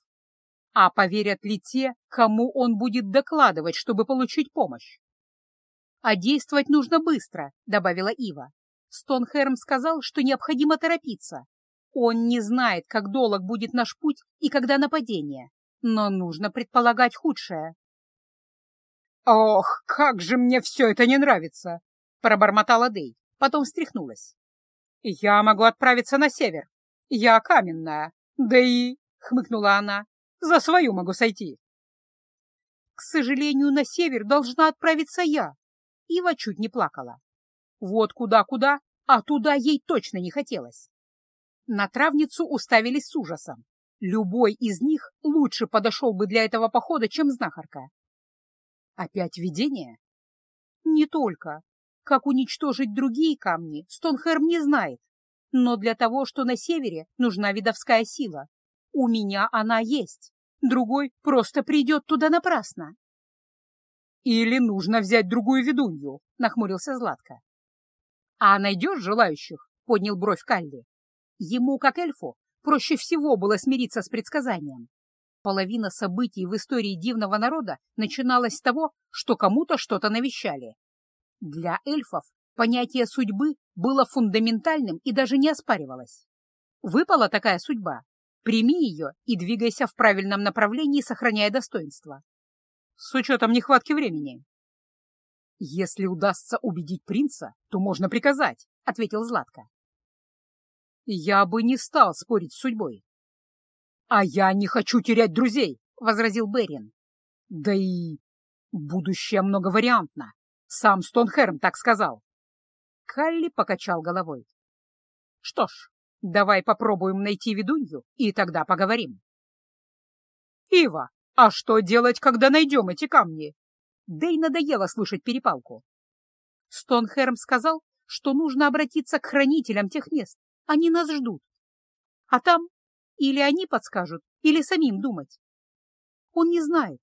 А поверят ли те, кому он будет докладывать, чтобы получить помощь? А действовать нужно быстро, — добавила Ива. Стонхерм сказал, что необходимо торопиться. Он не знает, как долг будет наш путь и когда нападение, но нужно предполагать худшее. «Ох, как же мне все это не нравится!» — пробормотала Дэй, потом встряхнулась. «Я могу отправиться на север. Я каменная. Да и...» — хмыкнула она. «За свою могу сойти». «К сожалению, на север должна отправиться я». Ива чуть не плакала. Вот куда-куда, а туда ей точно не хотелось. На травницу уставились с ужасом. Любой из них лучше подошел бы для этого похода, чем знахарка. Опять видение? Не только. Как уничтожить другие камни, Стонхерм не знает. Но для того, что на севере, нужна видовская сила. У меня она есть. Другой просто придет туда напрасно. Или нужно взять другую ведунью, нахмурился Златко. А найдешь желающих? Поднял бровь Калли. Ему, как эльфу, проще всего было смириться с предсказанием. Половина событий в истории дивного народа начиналась с того, что кому-то что-то навещали. Для эльфов понятие судьбы было фундаментальным и даже не оспаривалось. Выпала такая судьба, прими ее и двигайся в правильном направлении, сохраняя достоинство. С учетом нехватки времени. «Если удастся убедить принца, то можно приказать», — ответил Златко. Я бы не стал спорить с судьбой. — А я не хочу терять друзей, — возразил Берин. — Да и будущее многовариантно. Сам Стонхерм так сказал. Калли покачал головой. — Что ж, давай попробуем найти ведунью, и тогда поговорим. — Ива, а что делать, когда найдем эти камни? Да и надоело слушать перепалку. Стонхерм сказал, что нужно обратиться к хранителям тех мест, они нас ждут. А там или они подскажут, или самим думать. Он не знает.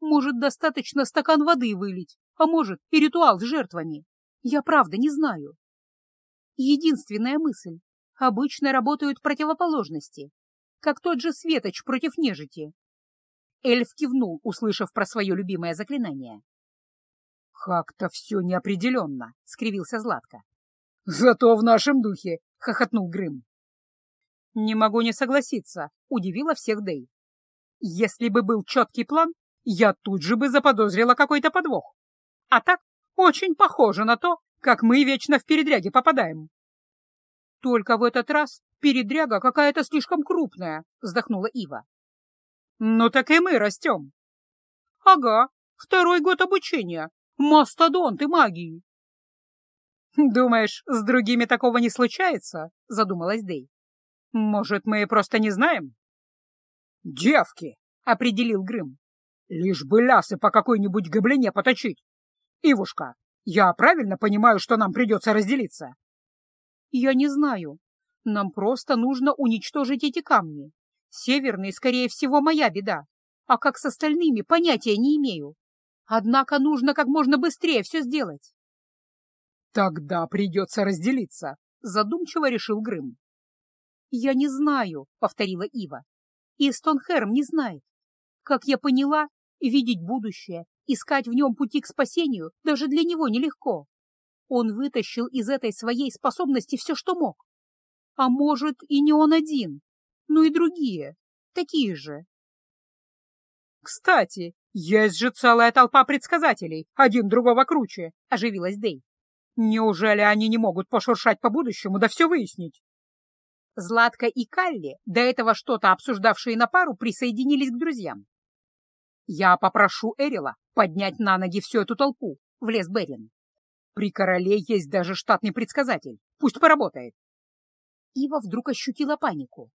Может, достаточно стакан воды вылить, а может, и ритуал с жертвами. Я правда не знаю. Единственная мысль. Обычно работают противоположности, как тот же Светоч против нежити. Эльф кивнул, услышав про свое любимое заклинание. «Как-то все неопределенно», — скривился Златко. «Зато в нашем духе — хохотнул Грым. «Не могу не согласиться», — удивила всех Дэй. «Если бы был четкий план, я тут же бы заподозрила какой-то подвох. А так очень похоже на то, как мы вечно в передряги попадаем. Только в этот раз передряга какая-то слишком крупная, вздохнула Ива. Ну так и мы растем. Ага, второй год обучения. Мастодонты магии. Думаешь, с другими такого не случается? Задумалась Дэй. Может, мы просто не знаем? Девки, определил Грым. Лишь бы лясы по какой-нибудь гоблине поточить. Ивушка, я правильно понимаю, что нам придется разделиться? Я не знаю. Нам просто нужно уничтожить эти камни. Северные, скорее всего, моя беда. А как с остальными, понятия не имею. Однако нужно как можно быстрее все сделать. Тогда придется разделиться, задумчиво решил Грым. Я не знаю, повторила Ива. И Стонхерм не знает. Как я поняла, видеть будущее, искать в нем пути к спасению даже для него нелегко. Он вытащил из этой своей способности все, что мог. А может, и не он один, но и другие, такие же. «Кстати, есть же целая толпа предсказателей, один другого круче», — оживилась Дэй. «Неужели они не могут пошуршать по будущему, да все выяснить?» Златка и Калли, до этого что-то обсуждавшие на пару, присоединились к друзьям. «Я попрошу Эрила поднять на ноги всю эту толпу», — влез Берин. «При короле есть даже штатный предсказатель. Пусть поработает». Ива вдруг ощутила панику.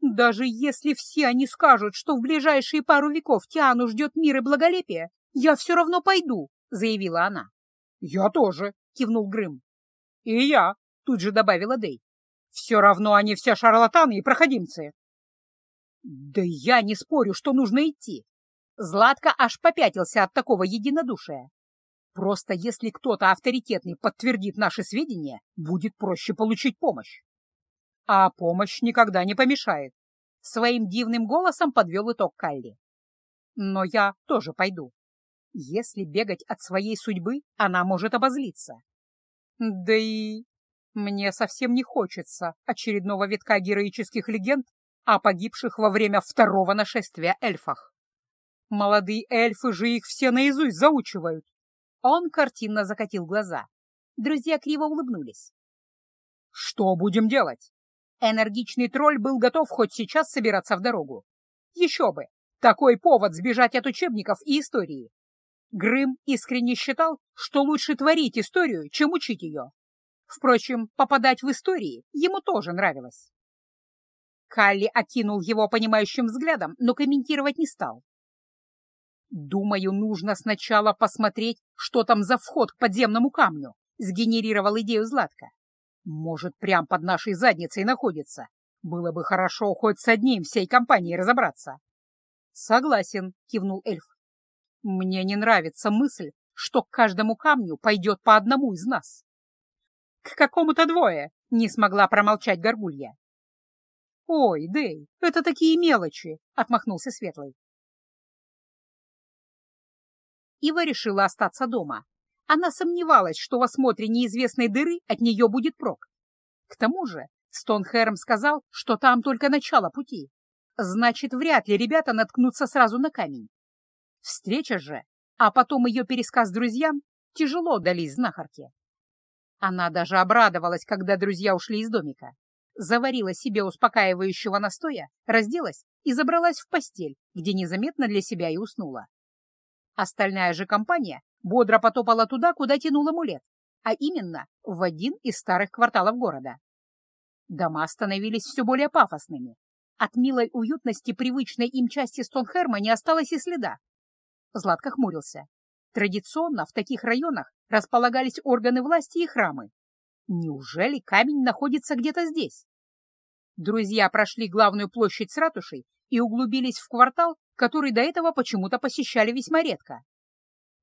«Даже если все они скажут, что в ближайшие пару веков Тиану ждет мир и благолепие, я все равно пойду», — заявила она. «Я тоже», — кивнул Грым. «И я», — тут же добавила Дэй. «Все равно они все шарлатаны и проходимцы». «Да я не спорю, что нужно идти». Златко аж попятился от такого единодушия. Просто если кто-то авторитетный подтвердит наши сведения, будет проще получить помощь. А помощь никогда не помешает. Своим дивным голосом подвел итог Калли. Но я тоже пойду. Если бегать от своей судьбы, она может обозлиться. Да и мне совсем не хочется очередного витка героических легенд о погибших во время второго нашествия эльфах. Молодые эльфы же их все наизусть заучивают. Он картинно закатил глаза. Друзья криво улыбнулись. «Что будем делать?» Энергичный тролль был готов хоть сейчас собираться в дорогу. Еще бы! Такой повод сбежать от учебников и истории. Грым искренне считал, что лучше творить историю, чем учить ее. Впрочем, попадать в истории ему тоже нравилось. Калли окинул его понимающим взглядом, но комментировать не стал. «Думаю, нужно сначала посмотреть, что там за вход к подземному камню», — сгенерировал идею Златка. Может, прям под нашей задницей находится. Было бы хорошо хоть с одним всей компанией разобраться. Согласен, кивнул эльф. Мне не нравится мысль, что к каждому камню пойдет по одному из нас. К какому-то двое, не смогла промолчать горгулья. Ой, Дэй, это такие мелочи, отмахнулся Светлый. Ива решила остаться дома, она сомневалась, что в осмотре неизвестной дыры от нее будет прок. К тому же Стонхерм сказал, что там только начало пути. Значит, вряд ли ребята наткнутся сразу на камень. Встреча же, а потом ее пересказ друзьям, тяжело дались знахарке. Она даже обрадовалась, когда друзья ушли из домика. Заварила себе успокаивающего настоя, разделась и забралась в постель, где незаметно для себя и уснула. Остальная же компания бодро потопала туда, куда тянул амулет, а именно в один из старых кварталов города. Дома становились все более пафосными. От милой уютности привычной им части Стонхерма не осталось и следа. Златко хмурился. Традиционно в таких районах располагались органы власти и храмы. Неужели камень находится где-то здесь? Друзья прошли главную площадь с ратушей и углубились в квартал, который до этого почему-то посещали весьма редко.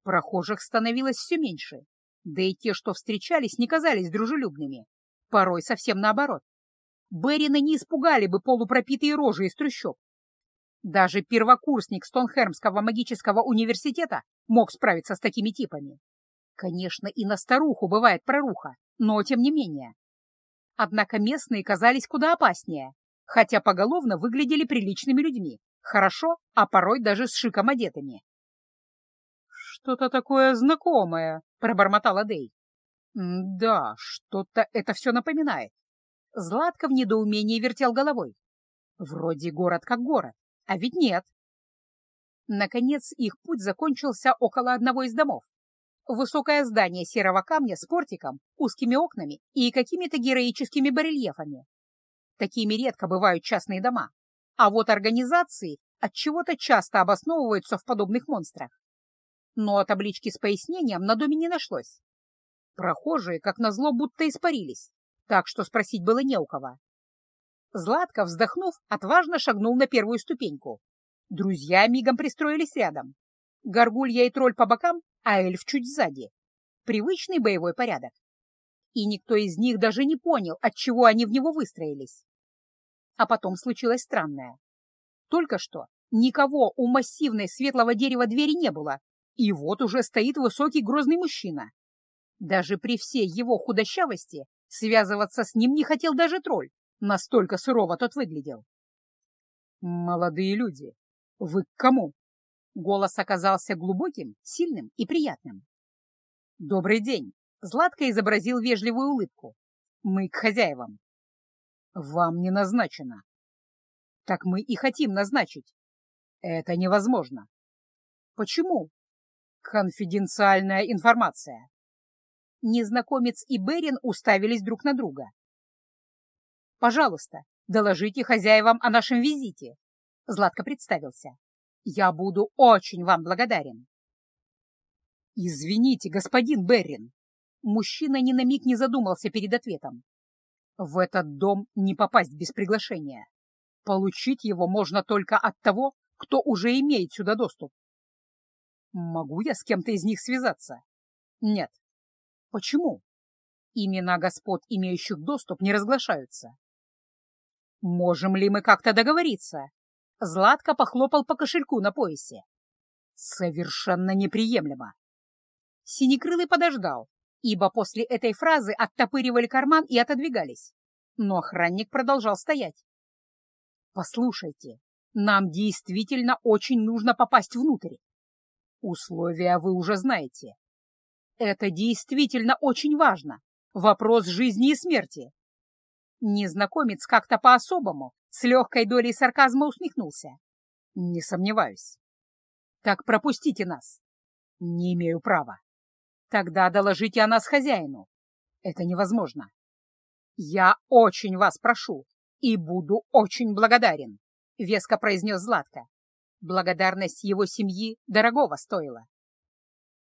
Прохожих становилось все меньше, да и те, что встречались, не казались дружелюбными. Порой совсем наоборот. Берина не испугали бы полупропитые рожи из трущоб. Даже первокурсник Стонхермского магического университета мог справиться с такими типами. Конечно, и на старуху бывает проруха, но тем не менее. Однако местные казались куда опаснее, хотя поголовно выглядели приличными людьми, Хорошо, а порой даже с шиком одетыми. «Что-то такое знакомое», — пробормотала Дэй. «Да, что-то это все напоминает». Златко в недоумении вертел головой. Вроде город как город, а ведь нет. Наконец их путь закончился около одного из домов. Высокое здание серого камня с портиком, узкими окнами и какими-то героическими барельефами. Такими редко бывают частные дома. А вот организации от чего то часто обосновываются в подобных монстрах. Но таблички с пояснением на доме не нашлось. Прохожие, как назло, будто испарились, так что спросить было не у кого. Златко, вздохнув, отважно шагнул на первую ступеньку. Друзья мигом пристроились рядом. Горгулья и тролль по бокам, а эльф чуть сзади. Привычный боевой порядок. И никто из них даже не понял, от чего они в него выстроились. А потом случилось странное. Только что никого у массивной светлого дерева двери не было, и вот уже стоит высокий грозный мужчина. Даже при всей его худощавости связываться с ним не хотел даже тролль, настолько сурово тот выглядел. «Молодые люди, вы к кому?» Голос оказался глубоким, сильным и приятным. «Добрый день!» — Златко изобразил вежливую улыбку. «Мы к хозяевам». «Вам не назначено». «Так мы и хотим назначить». «Это невозможно». «Почему?» «Конфиденциальная информация». Незнакомец и Берин уставились друг на друга. «Пожалуйста, доложите хозяевам о нашем визите», — Златко представился. «Я буду очень вам благодарен». «Извините, господин Беррин». Мужчина ни на миг не задумался перед ответом. «В этот дом не попасть без приглашения. Получить его можно только от того, кто уже имеет сюда доступ. Могу я с кем-то из них связаться? Нет, Почему? Имена господ, имеющих доступ, не разглашаются. Можем ли мы как-то договориться? Златко похлопал по кошельку на поясе. Совершенно неприемлемо. Синекрылый подождал, ибо после этой фразы оттопыривали карман и отодвигались. Но охранник продолжал стоять. «Послушайте, нам действительно очень нужно попасть внутрь. Условия вы уже знаете. Это действительно очень важно. Вопрос жизни и смерти. Незнакомец как-то по-особому, с легкой долей сарказма усмехнулся. Не сомневаюсь. Так пропустите нас. Не имею права. Тогда доложите о нас хозяину. Это невозможно. Я очень вас прошу и буду очень благодарен, — веско произнес Златко. Благодарность его семьи дорогого стоила.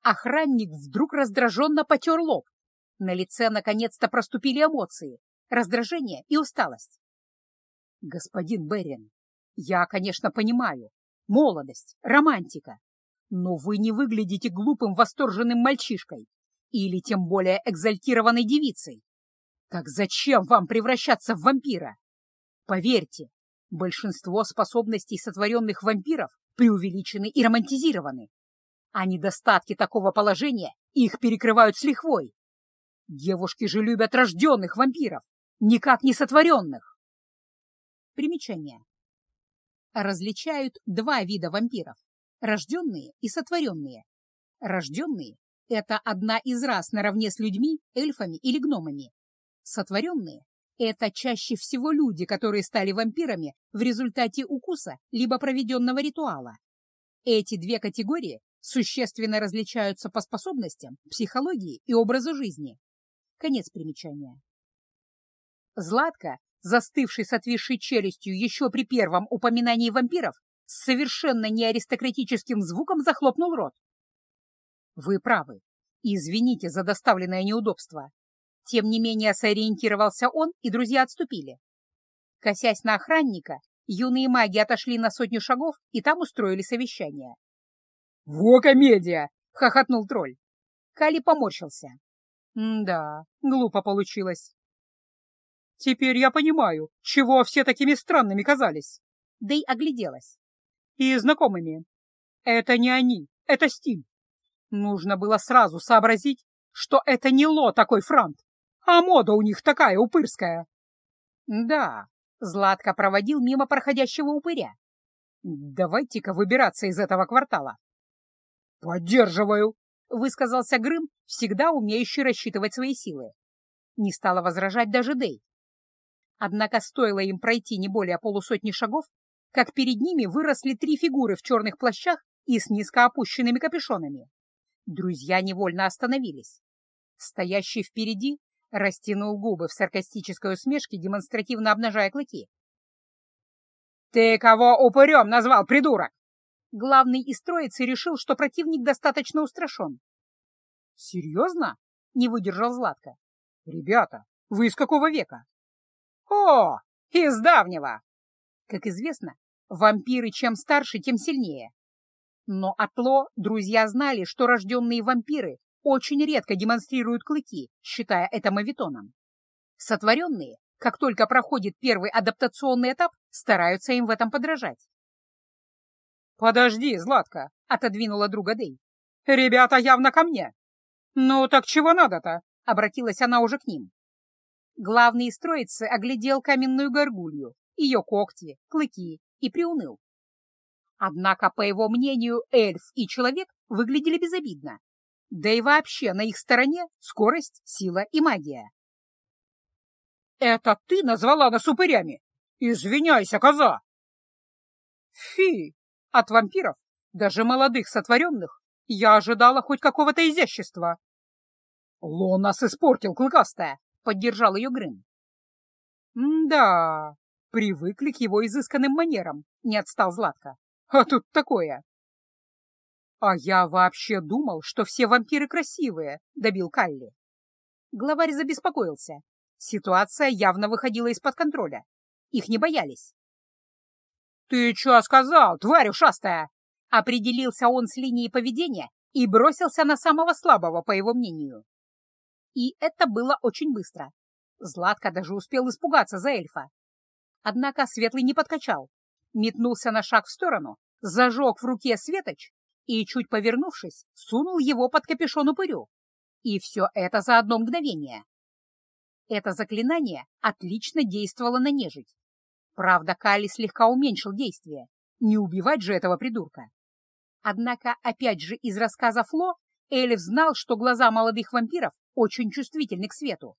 Охранник вдруг раздраженно потер лоб. На лице наконец-то проступили эмоции, раздражение и усталость. «Господин Берин, я, конечно, понимаю, молодость, романтика, но вы не выглядите глупым восторженным мальчишкой или тем более экзальтированной девицей. Так зачем вам превращаться в вампира? Поверьте, большинство способностей сотворенных вампиров преувеличены и романтизированы а недостатки такого положения их перекрывают с лихвой. Девушки же любят рожденных вампиров, никак не сотворенных. Примечание. Различают два вида вампиров — рожденные и сотворенные. Рожденные — это одна из рас наравне с людьми, эльфами или гномами. Сотворенные — это чаще всего люди, которые стали вампирами в результате укуса либо проведенного ритуала. Эти две категории существенно различаются по способностям, психологии и образу жизни. Конец примечания. Златко, застывший с отвисшей челюстью еще при первом упоминании вампиров, с совершенно неаристократическим звуком захлопнул рот. «Вы правы. Извините за доставленное неудобство». Тем не менее сориентировался он, и друзья отступили. Косясь на охранника, юные маги отошли на сотню шагов и там устроили совещание. «Во комедия!» — хохотнул тролль. Кали поморщился. «Да, глупо получилось». «Теперь я понимаю, чего все такими странными казались». Дэй огляделась. «И знакомыми. Это не они, это Стим. Нужно было сразу сообразить, что это не Ло такой франт, а мода у них такая упырская». «Да», — Златко проводил мимо проходящего упыря. Давайте-ка выбираться из этого квартала. Поддерживаю, высказался Грым, всегда умеющий рассчитывать свои силы. Не стала возражать даже Дэй. Однако стоило им пройти не более полусотни шагов, как перед ними выросли три фигуры в черных плащах и с низко опущенными капюшонами. Друзья невольно остановились. Стоящий впереди растянул губы в саркастической усмешке, демонстративно обнажая клыки. «Ты кого упырем назвал, придурок?» Главный из троицы решил, что противник достаточно устрашен. «Серьезно?» — не выдержал Златко. «Ребята, вы из какого века?» «О, из давнего!» Как известно, вампиры чем старше, тем сильнее. Но отло друзья знали, что рожденные вампиры очень редко демонстрируют клыки, считая это мавитоном. Сотворенные, как только проходит первый адаптационный этап, стараются им в этом подражать. «Подожди, Златка!» — отодвинула друга Дэй. «Ребята явно ко мне!» «Ну так чего надо-то?» — обратилась она уже к ним. Главный из троицы оглядел каменную горгулью, ее когти, клыки и приуныл. Однако, по его мнению, эльф и человек выглядели безобидно. Да и вообще на их стороне скорость, сила и магия. «Это ты назвала нас упырями? Извиняйся, коза!» «Фи! От вампиров, даже молодых сотворенных, я ожидала хоть какого-то изящества!» «Ло нас испортил, клыкастая!» — поддержал ее Грым. «Да, привыкли к его изысканным манерам», — не отстал Златко. «А тут такое!» «А я вообще думал, что все вампиры красивые», — добил Калли. Главарь забеспокоился. Ситуация явно выходила из-под контроля. Их не боялись. «Ты что сказал, тварь ушастая?» Определился он с линией поведения и бросился на самого слабого, по его мнению. И это было очень быстро. Златко даже успел испугаться за эльфа. Однако Светлый не подкачал. Метнулся на шаг в сторону, зажег в руке светоч и, чуть повернувшись, сунул его под капюшон упырю. И все это за одно мгновение. Это заклинание отлично действовало на нежить. Правда, Кали слегка уменьшил действие. Не убивать же этого придурка. Однако, опять же, из рассказа Фло, Эльф знал, что глаза молодых вампиров очень чувствительны к свету.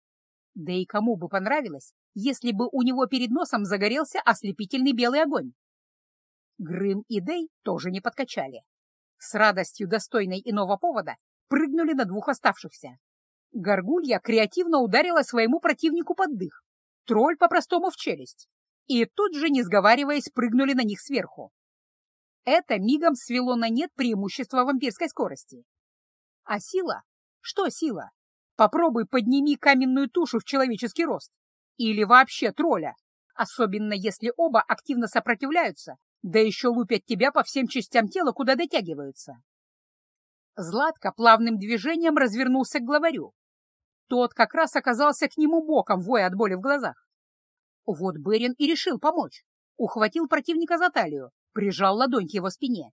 Да и кому бы понравилось, если бы у него перед носом загорелся ослепительный белый огонь. Грым и Дей тоже не подкачали. С радостью, достойной иного повода, прыгнули на двух оставшихся. Горгулья креативно ударила своему противнику под дых, тролль по-простому в челюсть, и тут же, не сговариваясь, прыгнули на них сверху. Это мигом свело на нет преимущество вампирской скорости. А сила? Что сила? Попробуй подними каменную тушу в человеческий рост. Или вообще тролля, особенно если оба активно сопротивляются да еще лупят тебя по всем частям тела, куда дотягиваются. Златко плавным движением развернулся к главарю. Тот как раз оказался к нему боком, воя от боли в глазах. Вот Берин и решил помочь. Ухватил противника за талию, прижал ладонь к его спине,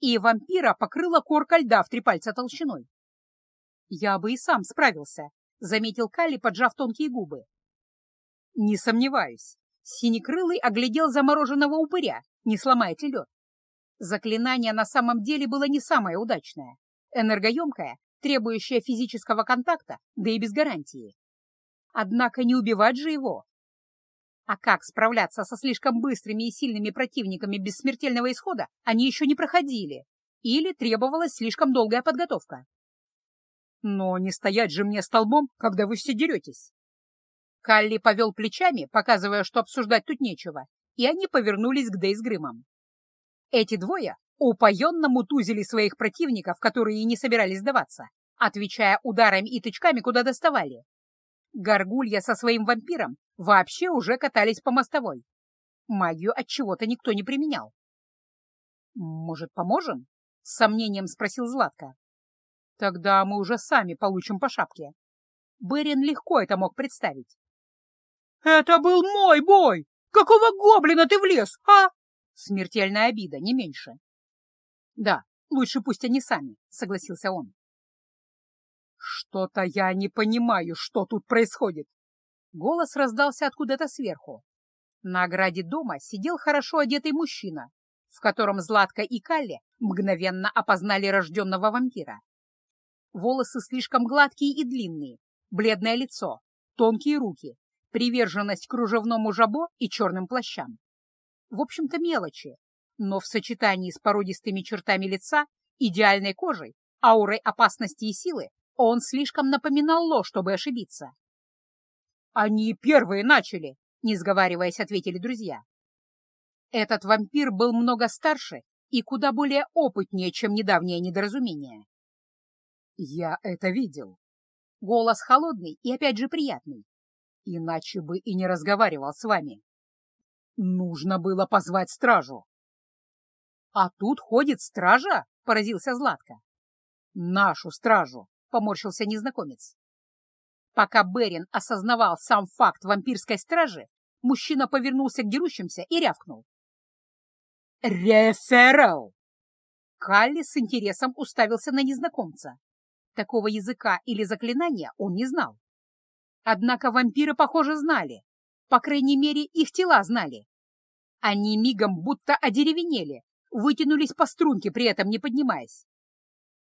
и вампира покрыла корка льда в три пальца толщиной. «Я бы и сам справился», — заметил Калли, поджав тонкие губы. «Не сомневаюсь». Синекрылый оглядел замороженного упыря, не сломает ли лед. Заклинание на самом деле было не самое удачное, энергоемкое, требующее физического контакта, да и без гарантии. Однако не убивать же его. А как справляться со слишком быстрыми и сильными противниками без смертельного исхода, они еще не проходили, или требовалась слишком долгая подготовка. Но не стоять же мне столбом, когда вы все деретесь. Калли повел плечами, показывая, что обсуждать тут нечего, и они повернулись к Дэй с. Эти двое упоенно мутузили своих противников, которые не собирались сдаваться, отвечая ударами и тычками, куда доставали. Горгулья со своим вампиром вообще уже катались по мостовой. Магию от чего-то никто не применял. «Может, поможем?» — с сомнением спросил Златко. «Тогда мы уже сами получим по шапке». Берин легко это мог представить. «Это был мой бой! Какого гоблина ты влез, а?» Смертельная обида, не меньше. «Да, лучше пусть они сами», — согласился он. «Что-то я не понимаю, что тут происходит!» Голос раздался откуда-то сверху. На ограде дома сидел хорошо одетый мужчина в котором Златка и Калли мгновенно опознали рожденного вампира. Волосы слишком гладкие и длинные, бледное лицо, тонкие руки, приверженность кружевному жабо и черным плащам. В общем-то мелочи, но в сочетании с породистыми чертами лица, идеальной кожей, аурой опасности и силы он слишком напоминал ложь, чтобы ошибиться. «Они первые начали!» — не сговариваясь, ответили друзья. Этот вампир был много старше и куда более опытнее, чем недавнее недоразумение. «Я это видел». Голос холодный и опять же приятный. Иначе бы и не разговаривал с вами. Нужно было позвать стражу. «А тут ходит стража?» — поразился Златко. «Нашу стражу!» — поморщился незнакомец. Пока Берин осознавал сам факт вампирской стражи, мужчина повернулся к дерущимся и рявкнул. «Реферал!» Калли с интересом уставился на незнакомца. Такого языка или заклинания он не знал. Однако вампиры, похоже, знали. По крайней мере, их тела знали. Они мигом будто одеревенели, вытянулись по струнке, при этом не поднимаясь.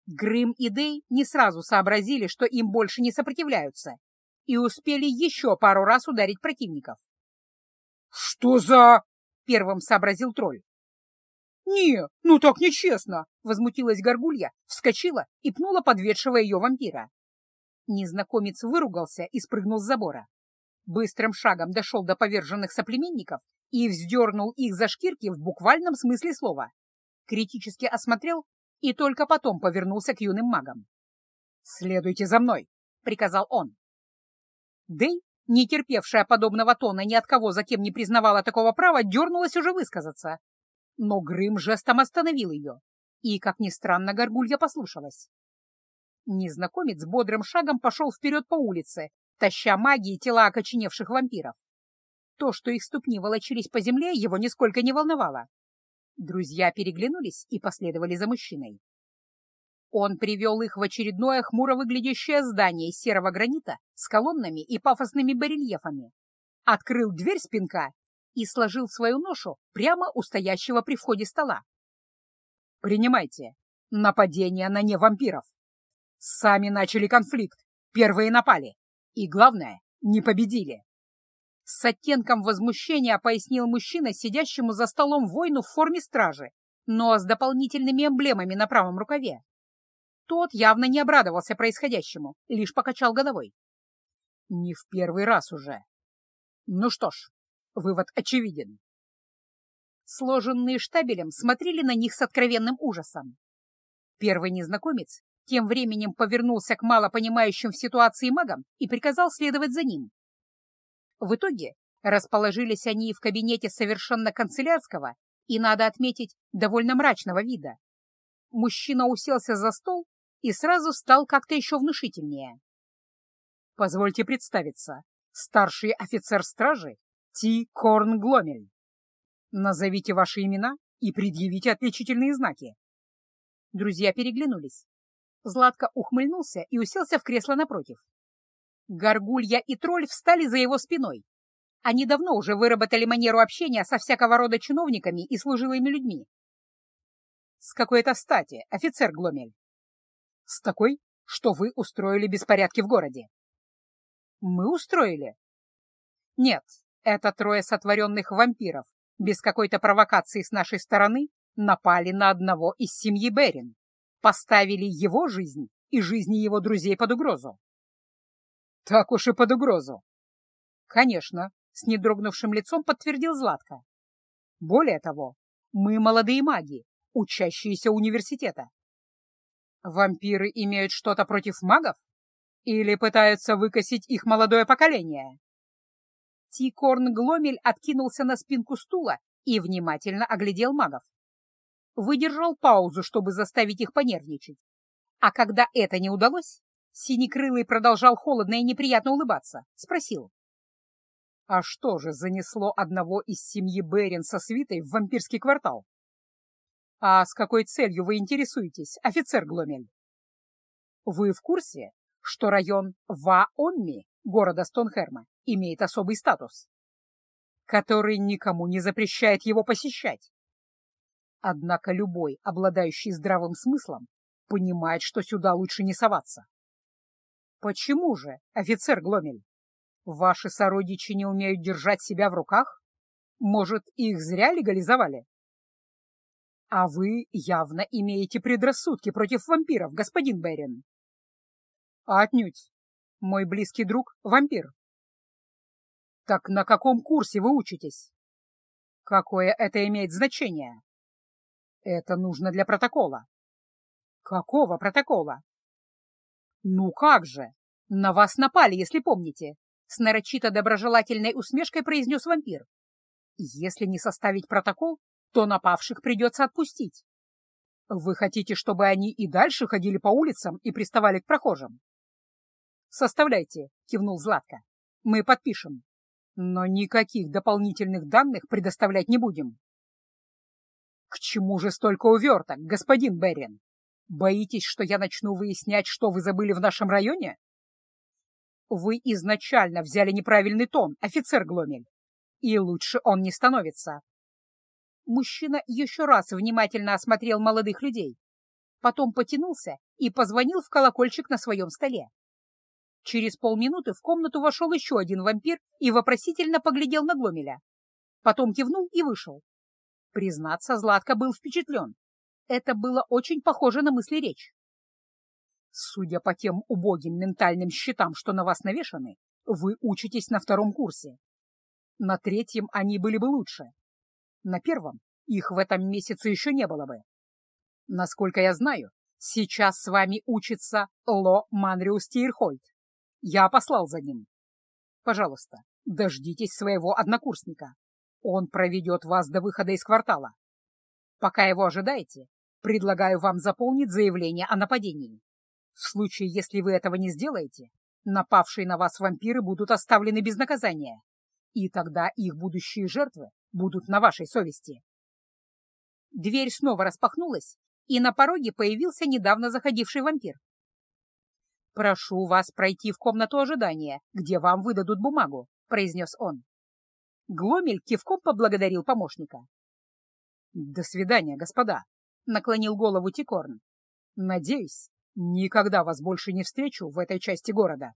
Грым и Дей не сразу сообразили, что им больше не сопротивляются, и успели еще пару раз ударить противников. «Что за...» — первым сообразил тролль. «Не, ну так нечестно!» — возмутилась горгулья, вскочила и пнула подведшего ее вампира. Незнакомец выругался и спрыгнул с забора. Быстрым шагом дошел до поверженных соплеменников и вздернул их за шкирки в буквальном смысле слова. Критически осмотрел и только потом повернулся к юным магам. «Следуйте за мной!» — приказал он. Дэй, не терпевшая подобного тона ни от кого, за кем не признавала такого права, дернулась уже высказаться. Но Грым жестом остановил ее, и, как ни странно, горгулья послушалась. Незнакомец бодрым шагом пошел вперед по улице, таща магии тела окоченевших вампиров. То, что их ступни волочились по земле, его нисколько не волновало. Друзья переглянулись и последовали за мужчиной. Он привел их в очередное хмуро выглядящее здание из серого гранита с колоннами и пафосными барельефами, открыл дверь спинка и сложил свою ношу прямо у стоящего при входе стола. «Принимайте. Нападение на невампиров. Сами начали конфликт, первые напали. И главное, не победили. С оттенком возмущения пояснил мужчина, сидящему за столом воину в форме стражи, но с дополнительными эмблемами на правом рукаве. Тот явно не обрадовался происходящему, лишь покачал головой. Не в первый раз уже. Ну что ж, вывод очевиден. Сложенные штабелем смотрели на них с откровенным ужасом. Первый незнакомец тем временем повернулся к малопонимающим в ситуации магам и приказал следовать за ним. В итоге расположились они в кабинете совершенно канцелярского и, надо отметить, довольно мрачного вида. Мужчина уселся за стол и сразу стал как-то еще внушительнее. «Позвольте представиться, старший офицер стражи Ти Корн Гломель. Назовите ваши имена и предъявите отличительные знаки». Друзья переглянулись. Златко ухмыльнулся и уселся в кресло напротив. Горгулья и тролль встали за его спиной. Они давно уже выработали манеру общения со всякого рода чиновниками и служилыми людьми. «С какой-то стати, офицер Гломель?» «С такой, что вы устроили беспорядки в городе». «Мы устроили?» «Нет, это трое сотворенных вампиров, без какой-то провокации с нашей стороны, напали на одного из семьи Берин поставили его жизнь и жизни его друзей под угрозу. Так уж и под угрозу. Конечно, с недрогнувшим лицом подтвердил Златко. Более того, мы молодые маги, учащиеся университета. Вампиры имеют что-то против магов? Или пытаются выкосить их молодое поколение? Тикорн Гломель откинулся на спинку стула и внимательно оглядел магов выдержал паузу, чтобы заставить их понервничать. А когда это не удалось, Синекрылый продолжал холодно и неприятно улыбаться. Спросил. «А что же занесло одного из семьи Берин со свитой в вампирский квартал?» «А с какой целью вы интересуетесь, офицер Гломель?» «Вы в курсе, что район Ваомми, города Стонхерма, имеет особый статус, который никому не запрещает его посещать?» Однако любой, обладающий здравым смыслом, понимает, что сюда лучше не соваться. Почему же, офицер Гломель? Ваши сородичи не умеют держать себя в руках? Может, их зря легализовали? А вы явно имеете предрассудки против вампиров, господин Берин. Отнюдь. Мой близкий друг — вампир. Так на каком курсе вы учитесь? Какое это имеет значение? Это нужно для протокола. Какого протокола? Ну как же? На вас напали, если помните. С нарочито доброжелательной усмешкой произнес вампир. Если не составить протокол, то напавших придется отпустить. Вы хотите, чтобы они и дальше ходили по улицам и приставали к прохожим? «Составляйте», — кивнул Златко. «Мы подпишем. Но никаких дополнительных данных предоставлять не будем». «К чему же столько уверток, господин Берин? Боитесь, что я начну выяснять, что вы забыли в нашем районе?» «Вы изначально взяли неправильный тон, офицер Гломель, и лучше он не становится». Мужчина еще раз внимательно осмотрел молодых людей, потом потянулся и позвонил в колокольчик на своем столе. Через полминуты в комнату вошел еще один вампир и вопросительно поглядел на Гломеля. Потом кивнул и вышел. Признаться, Златко был впечатлен. Это было очень похоже на мысли речь. Судя по тем убогим ментальным щитам, что на вас навешаны, вы учитесь на втором курсе. На третьем они были бы лучше. На первом их в этом месяце еще не было бы. Насколько я знаю, сейчас с вами учится Ло Манриус Тейрхольд. Я послал за ним. Пожалуйста, дождитесь своего однокурсника. Он проведет вас до выхода из квартала. Пока его ожидаете, предлагаю вам заполнить заявление о нападении. В случае, если вы этого не сделаете, напавшие на вас вампиры будут оставлены без наказания, и тогда их будущие жертвы будут на вашей совести. Дверь снова распахнулась, и на пороге появился недавно заходивший вампир. «Прошу вас пройти в комнату ожидания, где вам выдадут бумагу», — произнес он. Гломель кивком поблагодарил помощника. «До свидания, господа», — наклонил голову Тикорн. «Надеюсь, никогда вас больше не встречу в этой части города».